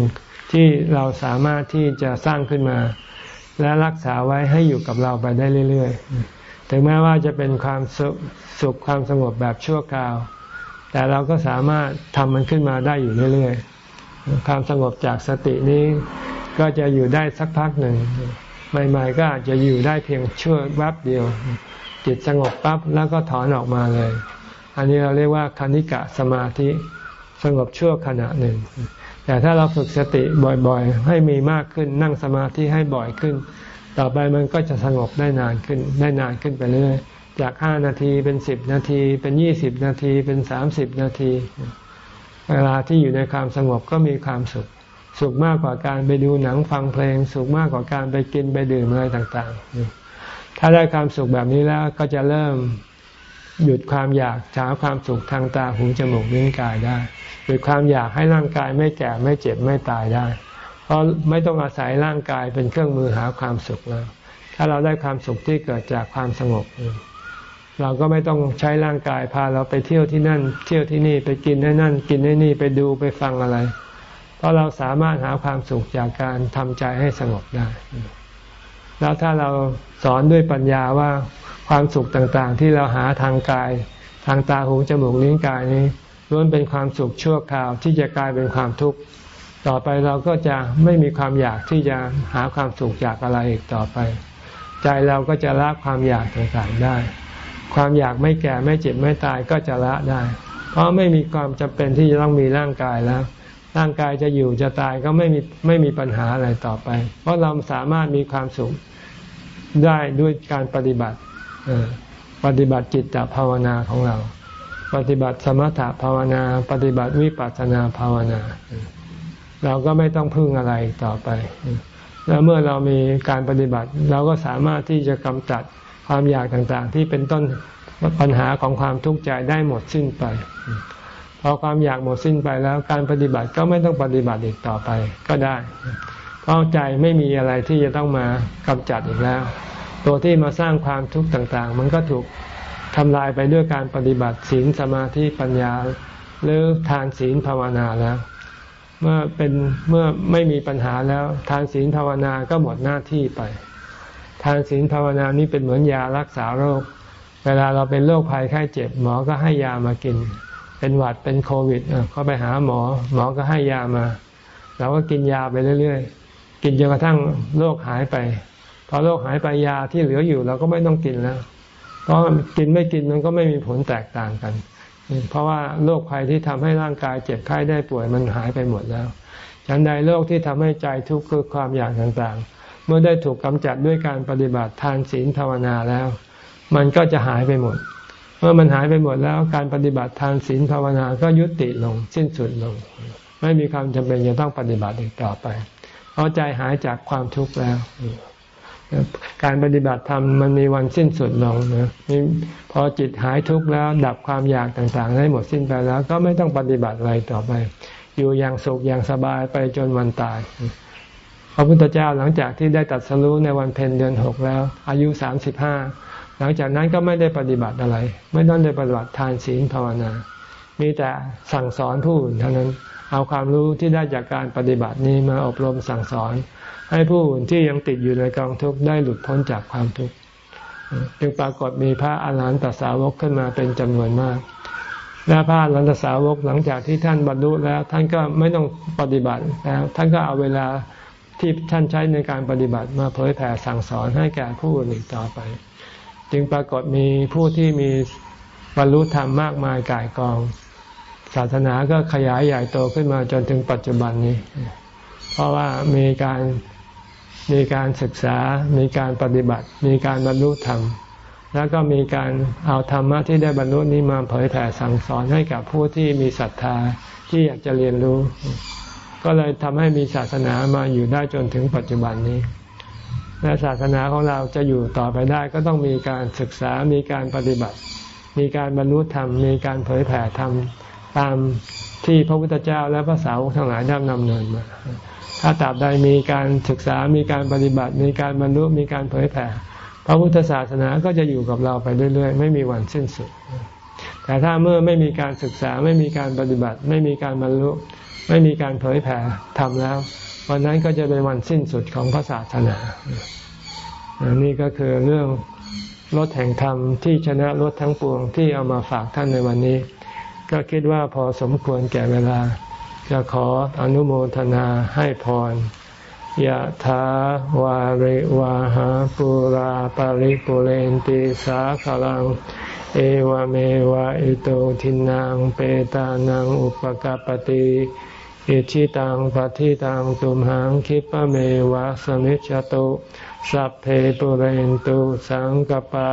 ที่เราสามารถที่จะสร้างขึ้นมา และรักษาไว้ให้อยู่กับเราไปได้เรื่อย ๆ ถึงแม้ว่าจะเป็นความสุขสุขความสงบแบบชั่วคราว แต่เราก็สามารถทำมันขึ้นมาได้อยู่เรื่อย ๆ ความสงบจากสตินี้ก็จะอยู่ได้สักพักหนึ่งใหม่ ๆ ก็อาจจะอยู่ได้เพียงชั่วแวบเดียว จิตสงบปั๊บแล้วก็ถอนออกมาเลย อันนี้เราเรียกว่าคณิกะสมาธิสงบชั่วขณะหนึ่ง แต่ถ้าเราฝึกสติบ่อยๆ ให้มีมากขึ้นนั่งสมาธิให้บ่อยขึ้น ต่อไปมันก็จะสงบได้นานขึ้นได้นานขึ้นไปเรื่อยจากห้านาทีเป็นสิบนาที เป็นยี่สิบนาทีเป็นสามสิบนาที เวลาที่อยู่ในความสงบก็มีความสุข สุขมากกว่าการไปดูหนังฟังเพลง สุขมากกว่าการไปกินไปดื่มอะไรต่างๆ ถ้าได้ความสุขแบบนี้แล้วก็จะเริ่ม หยุดความอยากหาความสุขทางตาหูจมูกลิ้นกายได้ หยุดความอยากให้ร่างกายไม่แก่ไม่เจ็บไม่ตายได้ เพราะไม่ต้องอาศัยร่างกายเป็นเครื่องมือหาความสุขแล้ว ถ้าเราได้ความสุขที่เกิดจากความสงบ เราก็ไม่ต้องใช้ร่างกายพาเราไปเที่ยวที่นั่น เที่ยวที่นี่ไปกินให้นั่น กินให้นี่ไปดูไปฟังอะไร เพราะเราสามารถหาความสุขจากการทำใจให้สงบได้ แล้วถ้าเราสอนด้วยปัญญาว่า ความสุขต่างๆ ที่เราหาทางกาย ทางตาหูจมูกลิ้นกายนี้ล้วนเป็นความสุขชั่วคราวที่จะกลายเป็นความทุกข์ต่อไปเราก็จะไม่มีความอยากที่จะหาความสุขจากอะไรอีกต่อไป ใจเราก็จะละความอยากต่างๆได้ ความอยากไม่แก่ไม่เจ็บไม่ตายก็จะละได้ เพราะไม่มีความจำเป็นที่จะต้องมีร่างกายแล้ว ร่างกายจะอยู่จะตายก็ไม่มีไม่มีปัญหาอะไรต่อไป เพราะเราสามารถมีความสุขได้ด้วยการปฏิบัติ ปฏิบัติจิตตภาวนาของเรา ปฏิบัติสมถภาวนา ปฏิบัติวิปัสสนาภาวนา เราก็ไม่ต้องพึ่งอะไรต่อไป แล้วเมื่อเรามีการปฏิบัติ เราก็สามารถที่จะกำจัดความอยากต่างๆ ที่เป็นต้นปัญหาของความทุกข์ใจได้หมดสิ้นไป พอความอยากหมดสิ้นไปแล้วการปฏิบัติก็ไม่ต้องปฏิบัติอีกต่อไปก็ได้ เพราะใจไม่มีอะไรที่จะต้องมากำจัดอีกแล้ว ตัวที่มาสร้างความทุกข์ต่างๆ มันก็ถูกทำลายไปด้วยการปฏิบัติศีลสมาธิปัญญา หรือทานศีลภาวนาแล้ว เมื่อเป็นเมื่อไม่มีปัญหาแล้ว ทานศีลภาวนาก็หมดหน้าที่ไป ทานศีลภาวนานี้เป็นเหมือนยารักษาโรค เวลาเราเป็นโรคภัยไข้เจ็บหมอก็ให้ยามากิน เป็นหวัดเป็นโควิดเขาไปหาหมอ หมอก็ให้ยามาเราก็กินยาไปเรื่อย ๆ กินจนกระทั่งโรคหายไป พอโรคหายไปยาที่เหลืออยู่เราก็ไม่ต้องกินแล้วเพราะกินไม่กินมันก็ไม่มีผลแตกต่างกัน เพราะว่าโรคภัยที่ทำให้ร่างกายเจ็บไข้ได้ป่วยมันหายไปหมดแล้วฉันใดโรคที่ทำให้ใจทุกข์คือความอยากต่างๆ เมื่อได้ถูกกำจัดด้วยการปฏิบัติทานศีลภาวนาแล้ว มันก็จะหายไปหมด เมื่อมันหายไปหมดแล้วการปฏิบัติทานศีลภาวนาก็ยุติลง สิ้นสุดลง ไม่มีความจำเป็นจะต้องปฏิบัติอีกต่อไป เพราะใจหายจากความทุกข์แล้ว การปฏิบัติธรรมมันมีวันสิ้นสุดลงนะพอจิตหายทุกข์แล้ว ดับความอยากต่างๆ ได้หมดสิ้นไปแล้ว ก็ไม่ต้องปฏิบัติอะไรต่อไป อยู่อย่างสุขอย่างสบายไปจนวันตายพระพุทธเจ้าหลังจากที่ได้ตัดสรู้ในวันเพ็ญเดือนหกแล้ว อายุสามสิบห้าหลังจากนั้นก็ไม่ได้ปฏิบัติอะไร ไม่ต้องได้ปฏิบัติทานศีลภาวนา มีแต่สั่งสอนผู้อื่นเท่านั้น เอาความรู้ที่ได้จากการปฏิบัตินี้มาอบรมสั่งสอน ให้ผู้อื่นที่ยังติดอยู่ในกองทุกข์ได้หลุดพ้นจากความทุกข์จึงปรากฏมีพระอาหารหันตสาวกขึ้นมาเป็นจำนวนมากและพระอาหารหันตสาวกหลังจากที่ท่านบรรลุแล้ว ท่านก็ไม่ต้องปฏิบัติแล้วท่านก็เอาเวลาที่ท่านใช้ในการปฏิบัติมาเผยแผ่สั่งสอนให้แก่ผู้อื่นต่อไป จึงปรากฏมีผู้ที่มีบรรลุธรรมมากมายกายกอง ศาสนาก็ขยายใหญ่โตขึ้นมาจนถึงปัจจุบันนี้ เพราะว่ามีการ มีการศึกษา มีการปฏิบัติ มีการบรรลุธรรม แล้วก็มีการเอาธรรมะที่ได้บรรลุนี้มาเผยแผ่สั่งสอนให้กับผู้ที่มีศรัทธาที่อยากจะเรียนรู้ ก็เลยทำให้มีศาสนามาอยู่ได้จนถึงปัจจุบันนี้ และศาสนาของเราจะอยู่ต่อไปได้ก็ต้องมีการศึกษา มีการปฏิบัติ มีการบรรลุธรรม มีการเผยแผ่ธรรมตามที่พระพุทธเจ้าและพระสาวกทั้งหลายได้นำเนินมา ถ้าตราบใดมีการศึกษา มีการปฏิบัติ มีการบรรลุ มีการเผยแผ่ พระพุทธศาสนาก็จะอยู่กับเราไปเรื่อย ๆ ไม่มีวันสิ้นสุด แต่ถ้าเมื่อไม่มีการศึกษา ไม่มีการปฏิบัติ ไม่มีการบรรลุ ไม่มีการเผยแผ่ทำแล้ว วันนั้นก็จะเป็นวันสิ้นสุดของพระศาสนา นี่ก็คือเรื่องรถแห่งธรรมที่ชนะรถทั้งปวงที่เอามาฝากท่านในวันนี้ ก็คิดว่าพอสมควรแก่เวลา จะขออนุโมทนาให้พรยะถาวาริวาหาปุราปาริปุเรนติสาขลัง เอวเมวะอิโตทินังเปตานังอุปกาปติอิชิตังปฏิตังตุมหังคิปะเมวะสมิจจตุสัพเพปุเรนตุสังกปา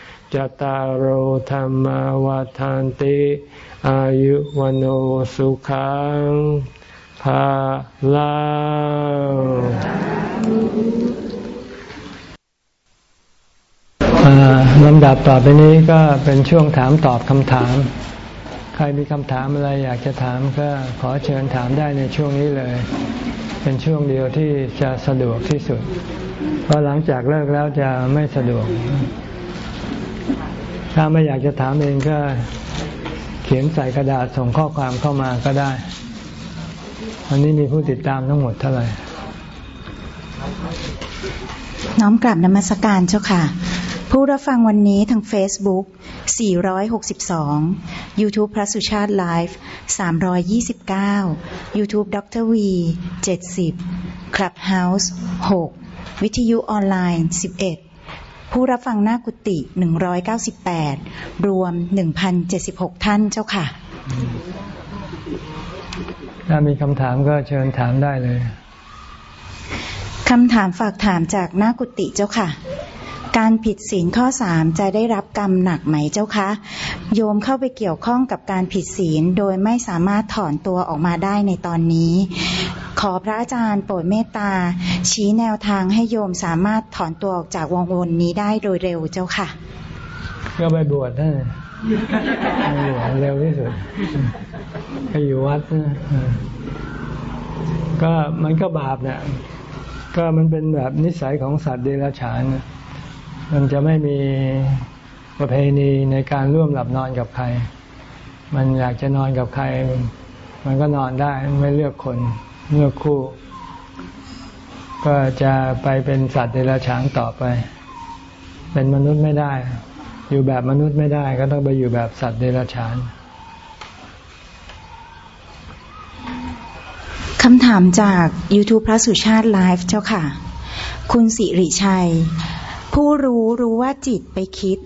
จตารโหธรรมวาทานติ อายุวันโอสุขังภาลังลำดับต่อไปนี้ก็เป็นช่วงถามตอบคำถาม ใครมีคำถามอะไรอยากจะถามก็ขอเชิญถามได้ในช่วงนี้เลย เป็นช่วงเดียวที่จะสะดวกที่สุด เพราะหลังจากเลิกแล้วจะไม่สะดวก ถ้าไม่อยากจะถามเองก็เขียนใส่กระดาษส่งข้อความเข้ามาก็ได้ วันนี้มีผู้ติดตามทั้งหมดเท่าไหร่ น้อมกลับนมัสการเจ้าค่ะผู้รับฟังวันนี้ทาง Facebook 462 YouTube พระสุชาติไลฟ์329 YouTube ดร V 70 Clubhouse 6 วิทยุออนไลน์ 11 ผู้รับฟังหน้ากุฏิหนึ่งร้อยเก้าสิบแปดรวมหนึ่งพันเจ็ดสิบหกท่านเจ้าค่ะ ถ้ามีคำถามก็เชิญถามได้เลย คำถามฝากถามจากหน้ากุฏิเจ้าค่ะ การผิดศีลข้อสามจะได้รับกรรมหนักไหมเจ้าคะ โยมเข้าไปเกี่ยวข้องกับการผิดศีลโดยไม่สามารถถอนตัวออกมาได้ในตอนนี้ ขอพระอาจารย์โปรดเมตตา ชี้แนวทางให้โยมสามารถถอนตัวออกจากวงวนนี้ได้โดยเร็วเจ้าค่ะ ก็ไปบวชนะไปบวชเร็วที่สุดไปอยู่วัดนะก็มันก็บาปเนี่ยก็มันเป็นแบบนิสัยของสัตว์เดรัจฉานนะ มันจะไม่มีประเพณีในการร่วมหลับนอนกับใคร มันอยากจะนอนกับใคร มันก็นอนได้ไม่เลือกคนเลือกคู่ ก็จะไปเป็นสัตว์เดรัจฉานต่อไป เป็นมนุษย์ไม่ได้ อยู่แบบมนุษย์ไม่ได้ ก็ต้องไปอยู่แบบสัตว์เดรัจฉานคำถามจาก YouTube พระสุชาติไลฟ์เจ้าค่ะ คุณสิริชัย ผู้รู้รู้ว่าจิตไปคิด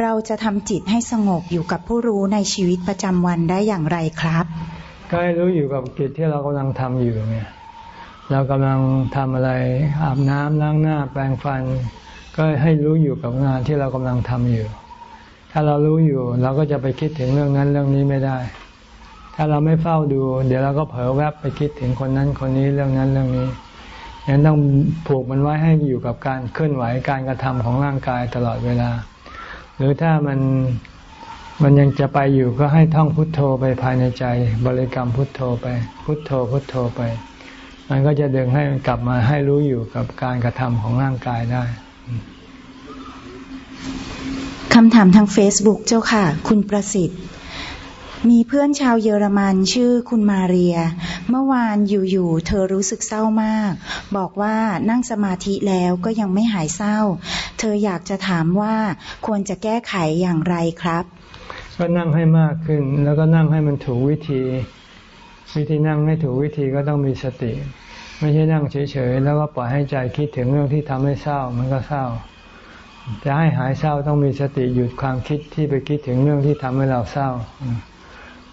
เราจะทำจิตให้สงบอยู่กับผู้รู้ในชีวิตประจำวันได้อย่างไรครับก็ให้รู้อยู่กับจิตที่เรากำลังทำอยู่ไงเรากำลังทำอะไรอาบน้ำล้างหน้าแปรงฟัน ก็ให้รู้อยู่กับงานที่เรากำลังทำอยู่ ถ้าเรารู้อยู่เราก็จะไปคิดถึงเรื่องนั้นเรื่องนี้ไม่ได้ ถ้าเราไม่เฝ้าดู เดี๋ยวเราก็เผลอแวบไปคิดถึงคนนั้นคนนี้เรื่องนั้นเรื่องนี้ ยังต้องผูกมันไว้ให้อยู่กับการเคลื่อนไหวการกระทำของร่างกายตลอดเวลา หรือถ้ามันมันยังจะไปอยู่ก็ให้ท่องพุทโธไปภายในใจ บริกรรมพุทโธไป พุทโธพุทโธไป มันก็จะดึงให้มันกลับมาให้รู้อยู่กับการกระทำของร่างกายได้คำถามทางเฟซ e ุ๊กเจ้าค่ะ คุณประสิทธิ์ มีเพื่อนชาวเยอรมันชื่อคุณมาเรีย เมื่อวานอยู่ๆเธอรู้สึกเศร้ามาก บอกว่านั่งสมาธิแล้วก็ยังไม่หายเศร้า เธออยากจะถามว่าควรจะแก้ไขอย่างไรครับ ก็นั่งให้มากขึ้น แล้วก็นั่งให้มันถูกวิธี วิธีนั่งให้ถูกวิธีก็ต้องมีสติ ไม่ใช่นั่งเฉยๆแล้วก็ปล่อยให้ใจคิดถึงเรื่องที่ทำให้เศร้ามันก็เศร้าจะให้หายเศร้าต้องมีสติหยุดความคิดที่ไปคิดถึงเรื่องที่ทำให้เราเศร้า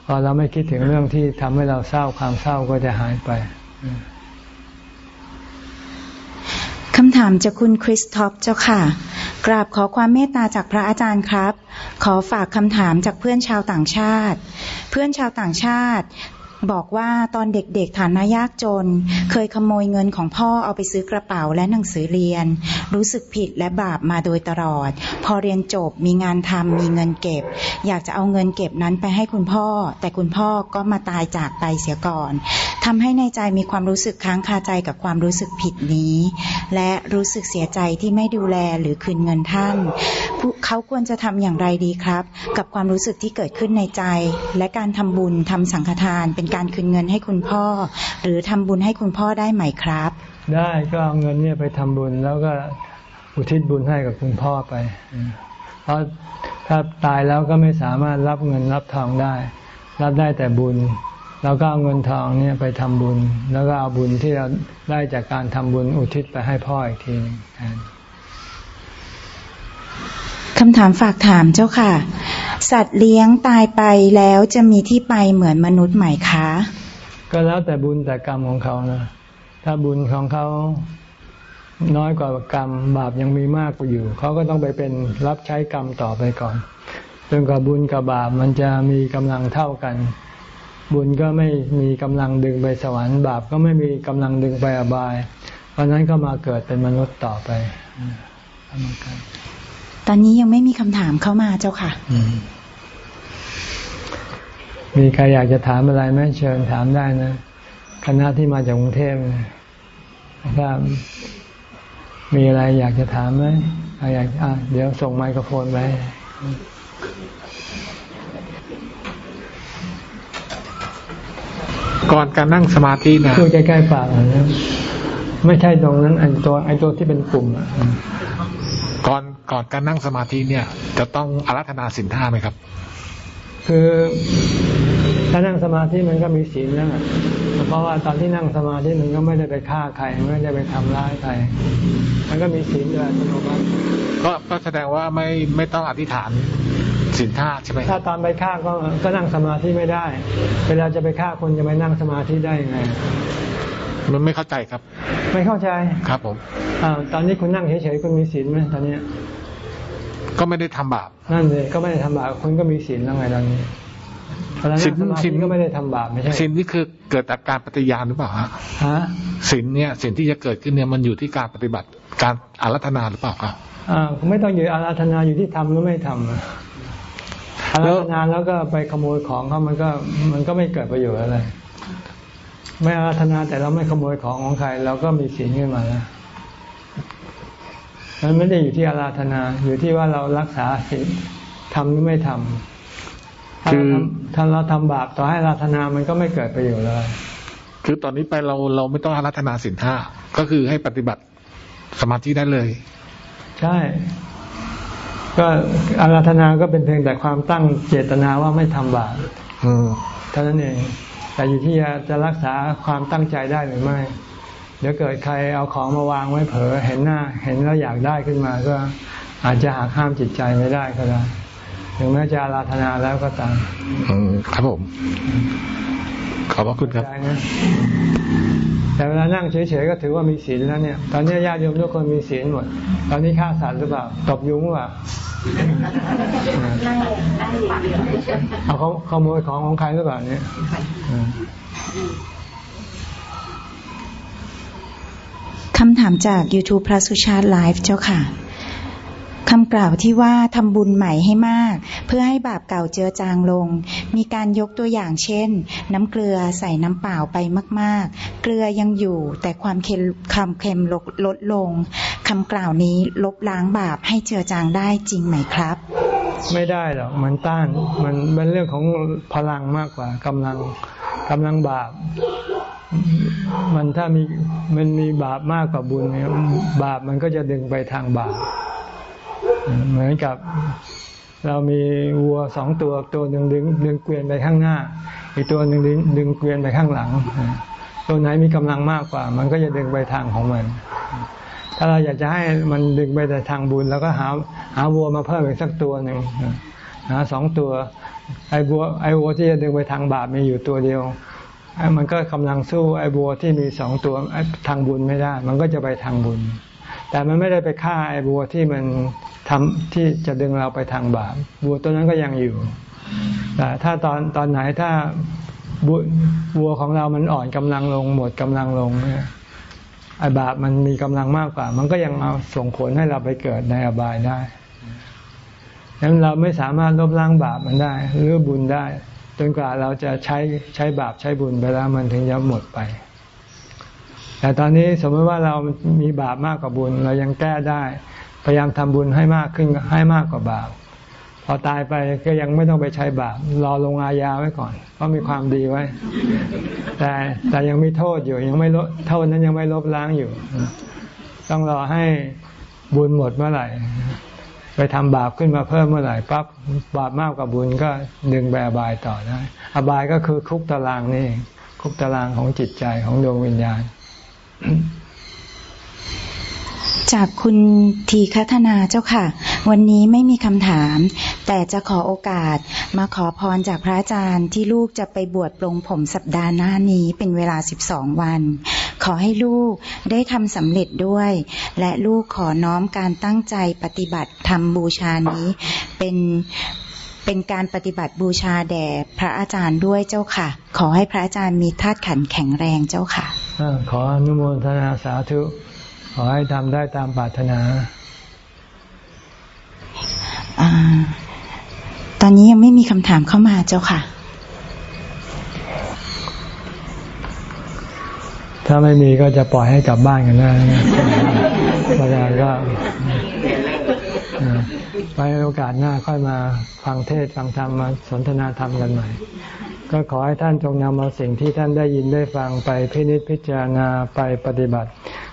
พอเราไม่คิดถึงเรื่องที่ทำให้เราเศร้าความเศร้าก็จะหายไปคำถามจากคุณคริสท็อปเจ้าค่ะ กราบขอความเมตตาจากพระอาจารย์ครับ ขอฝากคำถามจากเพื่อนชาวต่างชาติ เพื่อนชาวต่างชาติ บอกว่าตอนเด็กๆฐานะยากจน เคยขโมยเงินของพ่อเอาไปซื้อกระเป๋าและหนังสือเรียน รู้สึกผิดและบาปมาโดยตลอด พอเรียนจบมีงานทำมีเงินเก็บ อยากจะเอาเงินเก็บนั้นไปให้คุณพ่อ แต่คุณพ่อก็มาตายจากไปเสียก่อนทำให้ในใจมีความรู้สึกค้างคาใจกับความรู้สึกผิดนี้ และรู้สึกเสียใจที่ไม่ดูแลหรือคืนเงินท่านเขาควรจะทำอย่างไรดีครับ กับความรู้สึกที่เกิดขึ้นในใจ และการทำบุญทำสังฆทานเป็นการคืนเงินให้คุณพ่อ หรือทำบุญให้คุณพ่อได้ไหมครับ ได้ก็เอาเงินเนี่ยไปทำบุญแล้วก็อุทิศบุญให้กับคุณพ่อไป เพราะถ้าตายแล้วก็ไม่สามารถรับเงินรับทองได้ รับได้แต่บุญเราก็เอาเงินทองเนี่ยไปทำบุญ แล้วก็เอาบุญที่เราได้จากการทำบุญอุทิศไปให้พ่ออีกทีนึง คำถามฝากถามเจ้าค่ะ สัตว์เลี้ยงตายไปแล้วจะมีที่ไปเหมือนมนุษย์ไหมคะ ก็แล้วแต่บุญแต่กรรมของเขานะถ้าบุญของเขาน้อยกว่ากรรมบาปยังมีมากกว่าอยู่ เขาก็ต้องไปเป็นรับใช้กรรมต่อไปก่อนจนกว่าบุญกับบาปมันจะมีกำลังเท่ากัน บุญก็ไม่มีกำลังดึงไปสวรรค์บาปก็ไม่มีกำลังดึงไปอบายเพราะนั้นก็มาเกิดเป็นมนุษย์ต่อไปทำกัน ตอนนี้ยังไม่มีคำถามเข้ามาเจ้าค่ะมีใครอยากจะถามอะไรไหมเชิญถามได้นะคณะที่มาจากกรุงเทพถ้ามีอะไรอยากจะถามไหมอยากอะเดี๋ยวส่งไมโครโฟนไปก่อนการนั่งสมาธินะพูดใกล้ๆปากนะไม่ใช่ตรงนั้นไอ้ตัวไอ้ตัวที่เป็นกลุ่มอะ ก่อนก่อนการนั่งสมาธิเนี่ย จะต้องอารัธนาสินท่าไหมครับ คือถ้านั่งสมาธิมันก็มีศีลแล้วเพราะว่าตอนที่นั่งสมาธิมันก็ไม่ได้ไปฆ่าใครไม่ได้ไปทำร้ายใครมันก็มีศีลด้วยอัตโนมัติก็ก็แสดงว่าไม่ไม่ต้องอธิษฐานสินท่าใช่ไหมถ้าตอนไปฆ่าก็ก็นั่งสมาธิไม่ได้ เวลาจะไปฆ่าคนจะไปนั่งสมาธิได้ยังไง มันไม่เข้าใจครับ ไม่เข้าใจครับผมอ่าตอนนี้คุณนั่งเฉยๆคุณมีศีลไหมตอนนี้ ก็ไม่ได้ทำบาปนั่นเลยก็ไม่ได้ทำบาปคุณก็มีศีลแล้วไงตอนนี้ศีลศีลก็ไม่ได้ทำบาปไม่ใช่ศีลนี่คือเกิดจากการปฏิญาณหรือเปล่าฮะฮะศีลเนี่ยศีลที่จะเกิดขึ้นเนี่ยมันอยู่ที่การปฏิบัติการอารัธนาหรือเปล่าครับอ่าไม่ต้องอยู่อารัธนาอยู่ที่ทำหรือไม่ทำอารัธนาแล้วก็ไปขโมยของเขามันก็มันก็ไม่เกิดประโยชน์อะไร ไม่อาราธนาแต่เราไม่ขโมยของของใคร เราก็มีศีลขึ้นมาแล้วมันไม่ได้อยู่ที่อาราธนาอยู่ที่ว่าเรารักษาศีลทำหรือไม่ทำถ้าเราถ้าเราทำบาปต่อให้อาราธนามันก็ไม่เกิดประโยชน์เลยคือตอนนี้ไปเราเราไม่ต้องอาราธนาศีลห้าก็คือให้ปฏิบัติสมาธิได้เลย ใช่ก็อาราธนาก็เป็นเพียงแต่ความตั้งเจตนาว่าไม่ทำบาปเท่านั้นเอง แต่อยู่ที่จะรักษาความตั้งใจได้หรือไม่ เดี๋ยวเกิดใครเอาของมาวางไว้เผลอเห็นหน้า เห็นแล้วอยากได้ขึ้นมาก็อาจจะหักห้ามจิตใจไม่ได้ก็ได้ถึงแม้จะอาราธนาแล้วก็ตามครับผม ขอบพระคุณครับ แต่เวลานั่งเฉยๆก็ถือว่ามีศีลแล้วเนี่ย ตอนนี้ญาติโยมทุกคนมีศีลหมด ตอนนี้ฆ่าสัตว์หรือเปล่า ตบยุงหรือเปล่า เอาเขาขโมยของของใครหรือเปล่าเนี่ยคำถามจาก YouTube พระสุชาติไลฟ์เจ้าค่ะ คำกล่าวที่ว่าทำบุญใหม่ให้มาก เพื่อให้บาปเก่าเจือจางลง มีการยกตัวอย่างเช่น น้ำเกลือใส่น้ำเปล่าไปมาก ๆ เกลือยังอยู่แต่ความเค็มความเค็มลดลดลงคำกล่าวนี้ลบล้างบาปให้เจือจางได้จริงไหมครับ ไม่ได้หรอกมันต้านมันเป็นเรื่องของพลังมากกว่ากำลังกำลังบาปมันถ้ามีมันมีบาปมากกว่าบุญเนี่ยบาปมันก็จะดึงไปทางบาป เหมือนกับเรามีวัวสองตัวตัวหนึ่งดึงดึงเกวียนไปข้างหน้า อีกตัวหนึ่งดึงดึงเกวียนไปข้างหลัง ตัวไหนมีกำลังมากกว่า มันก็จะดึงไปทางของมัน ถ้าเราอยากจะให้มันดึงไปแต่ทางบุญแล้วก็หาหาวัวมาเพิ่มอีกสักตัวหนึ่งหาสองตัว ไอ้วัวไอ้วัวที่จะดึงไปทางบาปมีอยู่ตัวเดียวมันก็กำลังสู้ไอ้วัวที่มีสองตัวทางบุญไม่ได้ มันก็จะไปทางบุญ แต่มันไม่ได้ไปฆ่าไอ้บัวที่มัน ทำที่จะดึงเราไปทางบาปบัวตัวนั้นก็ยังอยู่แต่ถ้าตอนตอนไหนถ้าบัวของเรามันอ่อนกำลังลง หมดกำลังลงเนี่ยไอ้บาปมันมีกำลังมากกว่า มันก็ยังเอาส่งผลให้เราไปเกิดในอบายได้ดังนั้นเราไม่สามารถลบล้างบาปมันได้ หรือบุญได้ จนกว่าเราจะใช้ใช้บาปใช้บุญไปแล้วมันถึงจะหมดไป แต่ตอนนี้สมมติว่าเรามีบาปมากกว่าบุญ เรายังแก้ได้ พยายามทำบุญให้มากขึ้นให้มากกว่าบาปพอตายไปก็ยังไม่ต้องไปใช้บาปรอลงอาญาไว้ก่อน เพราะมีความดีไว้ แต่แต่ยังมีโทษอยู่ยังไม่ลดโทษนั้นยังไม่ลบล้างอยู่ ต้องรอให้บุญหมดเมื่อไหร่ ไปทำบาปขึ้นมาเพิ่มเมื่อไหร่ปั๊บบาปมากกว่าบุญก็ดึงไปอบายต่อได้อบายก็คือคุกตารางนี่คุกตารางของจิตใจของดวงวิญญาณ จากคุณทีคัฒนาเจ้าค่ะ วันนี้ไม่มีคำถาม แต่จะขอโอกาสมาขอพรจากพระอาจารย์ที่ลูกจะไปบวชปลงผมสัปดาห์หน้านี้เป็นเวลาสิบสองวัน ขอให้ลูกได้ทำสำเร็จด้วย และลูกขอน้อมการตั้งใจปฏิบัติทำบูชานี้ เป็นเป็นการปฏิบัติบูชาแด่พระอาจารย์ด้วยเจ้าค่ะ ขอให้พระอาจารย์มีธาตุขันแข็งแรงเจ้าค่ะขออนุโมทนาสาธุ อให้ทำได้ตามปรารถนาอตอนนี้ยังไม่มีคำถามเข้ามาเจ้าค่ะ ถ้าไม่มีก็จะปล่อยให้กลับบ้านกันได้นะอาจารย์ก็ไว้โอกาสหน้าค่อยมาฟังเทศฟังธรรมมาสนทนาธรรมกันใหม่ ก็ขอให้ท่านจงนำเอาสิ่งที่ท่านได้ยินได้ฟังไปพินิจพิจารณาไปปฏิบัติ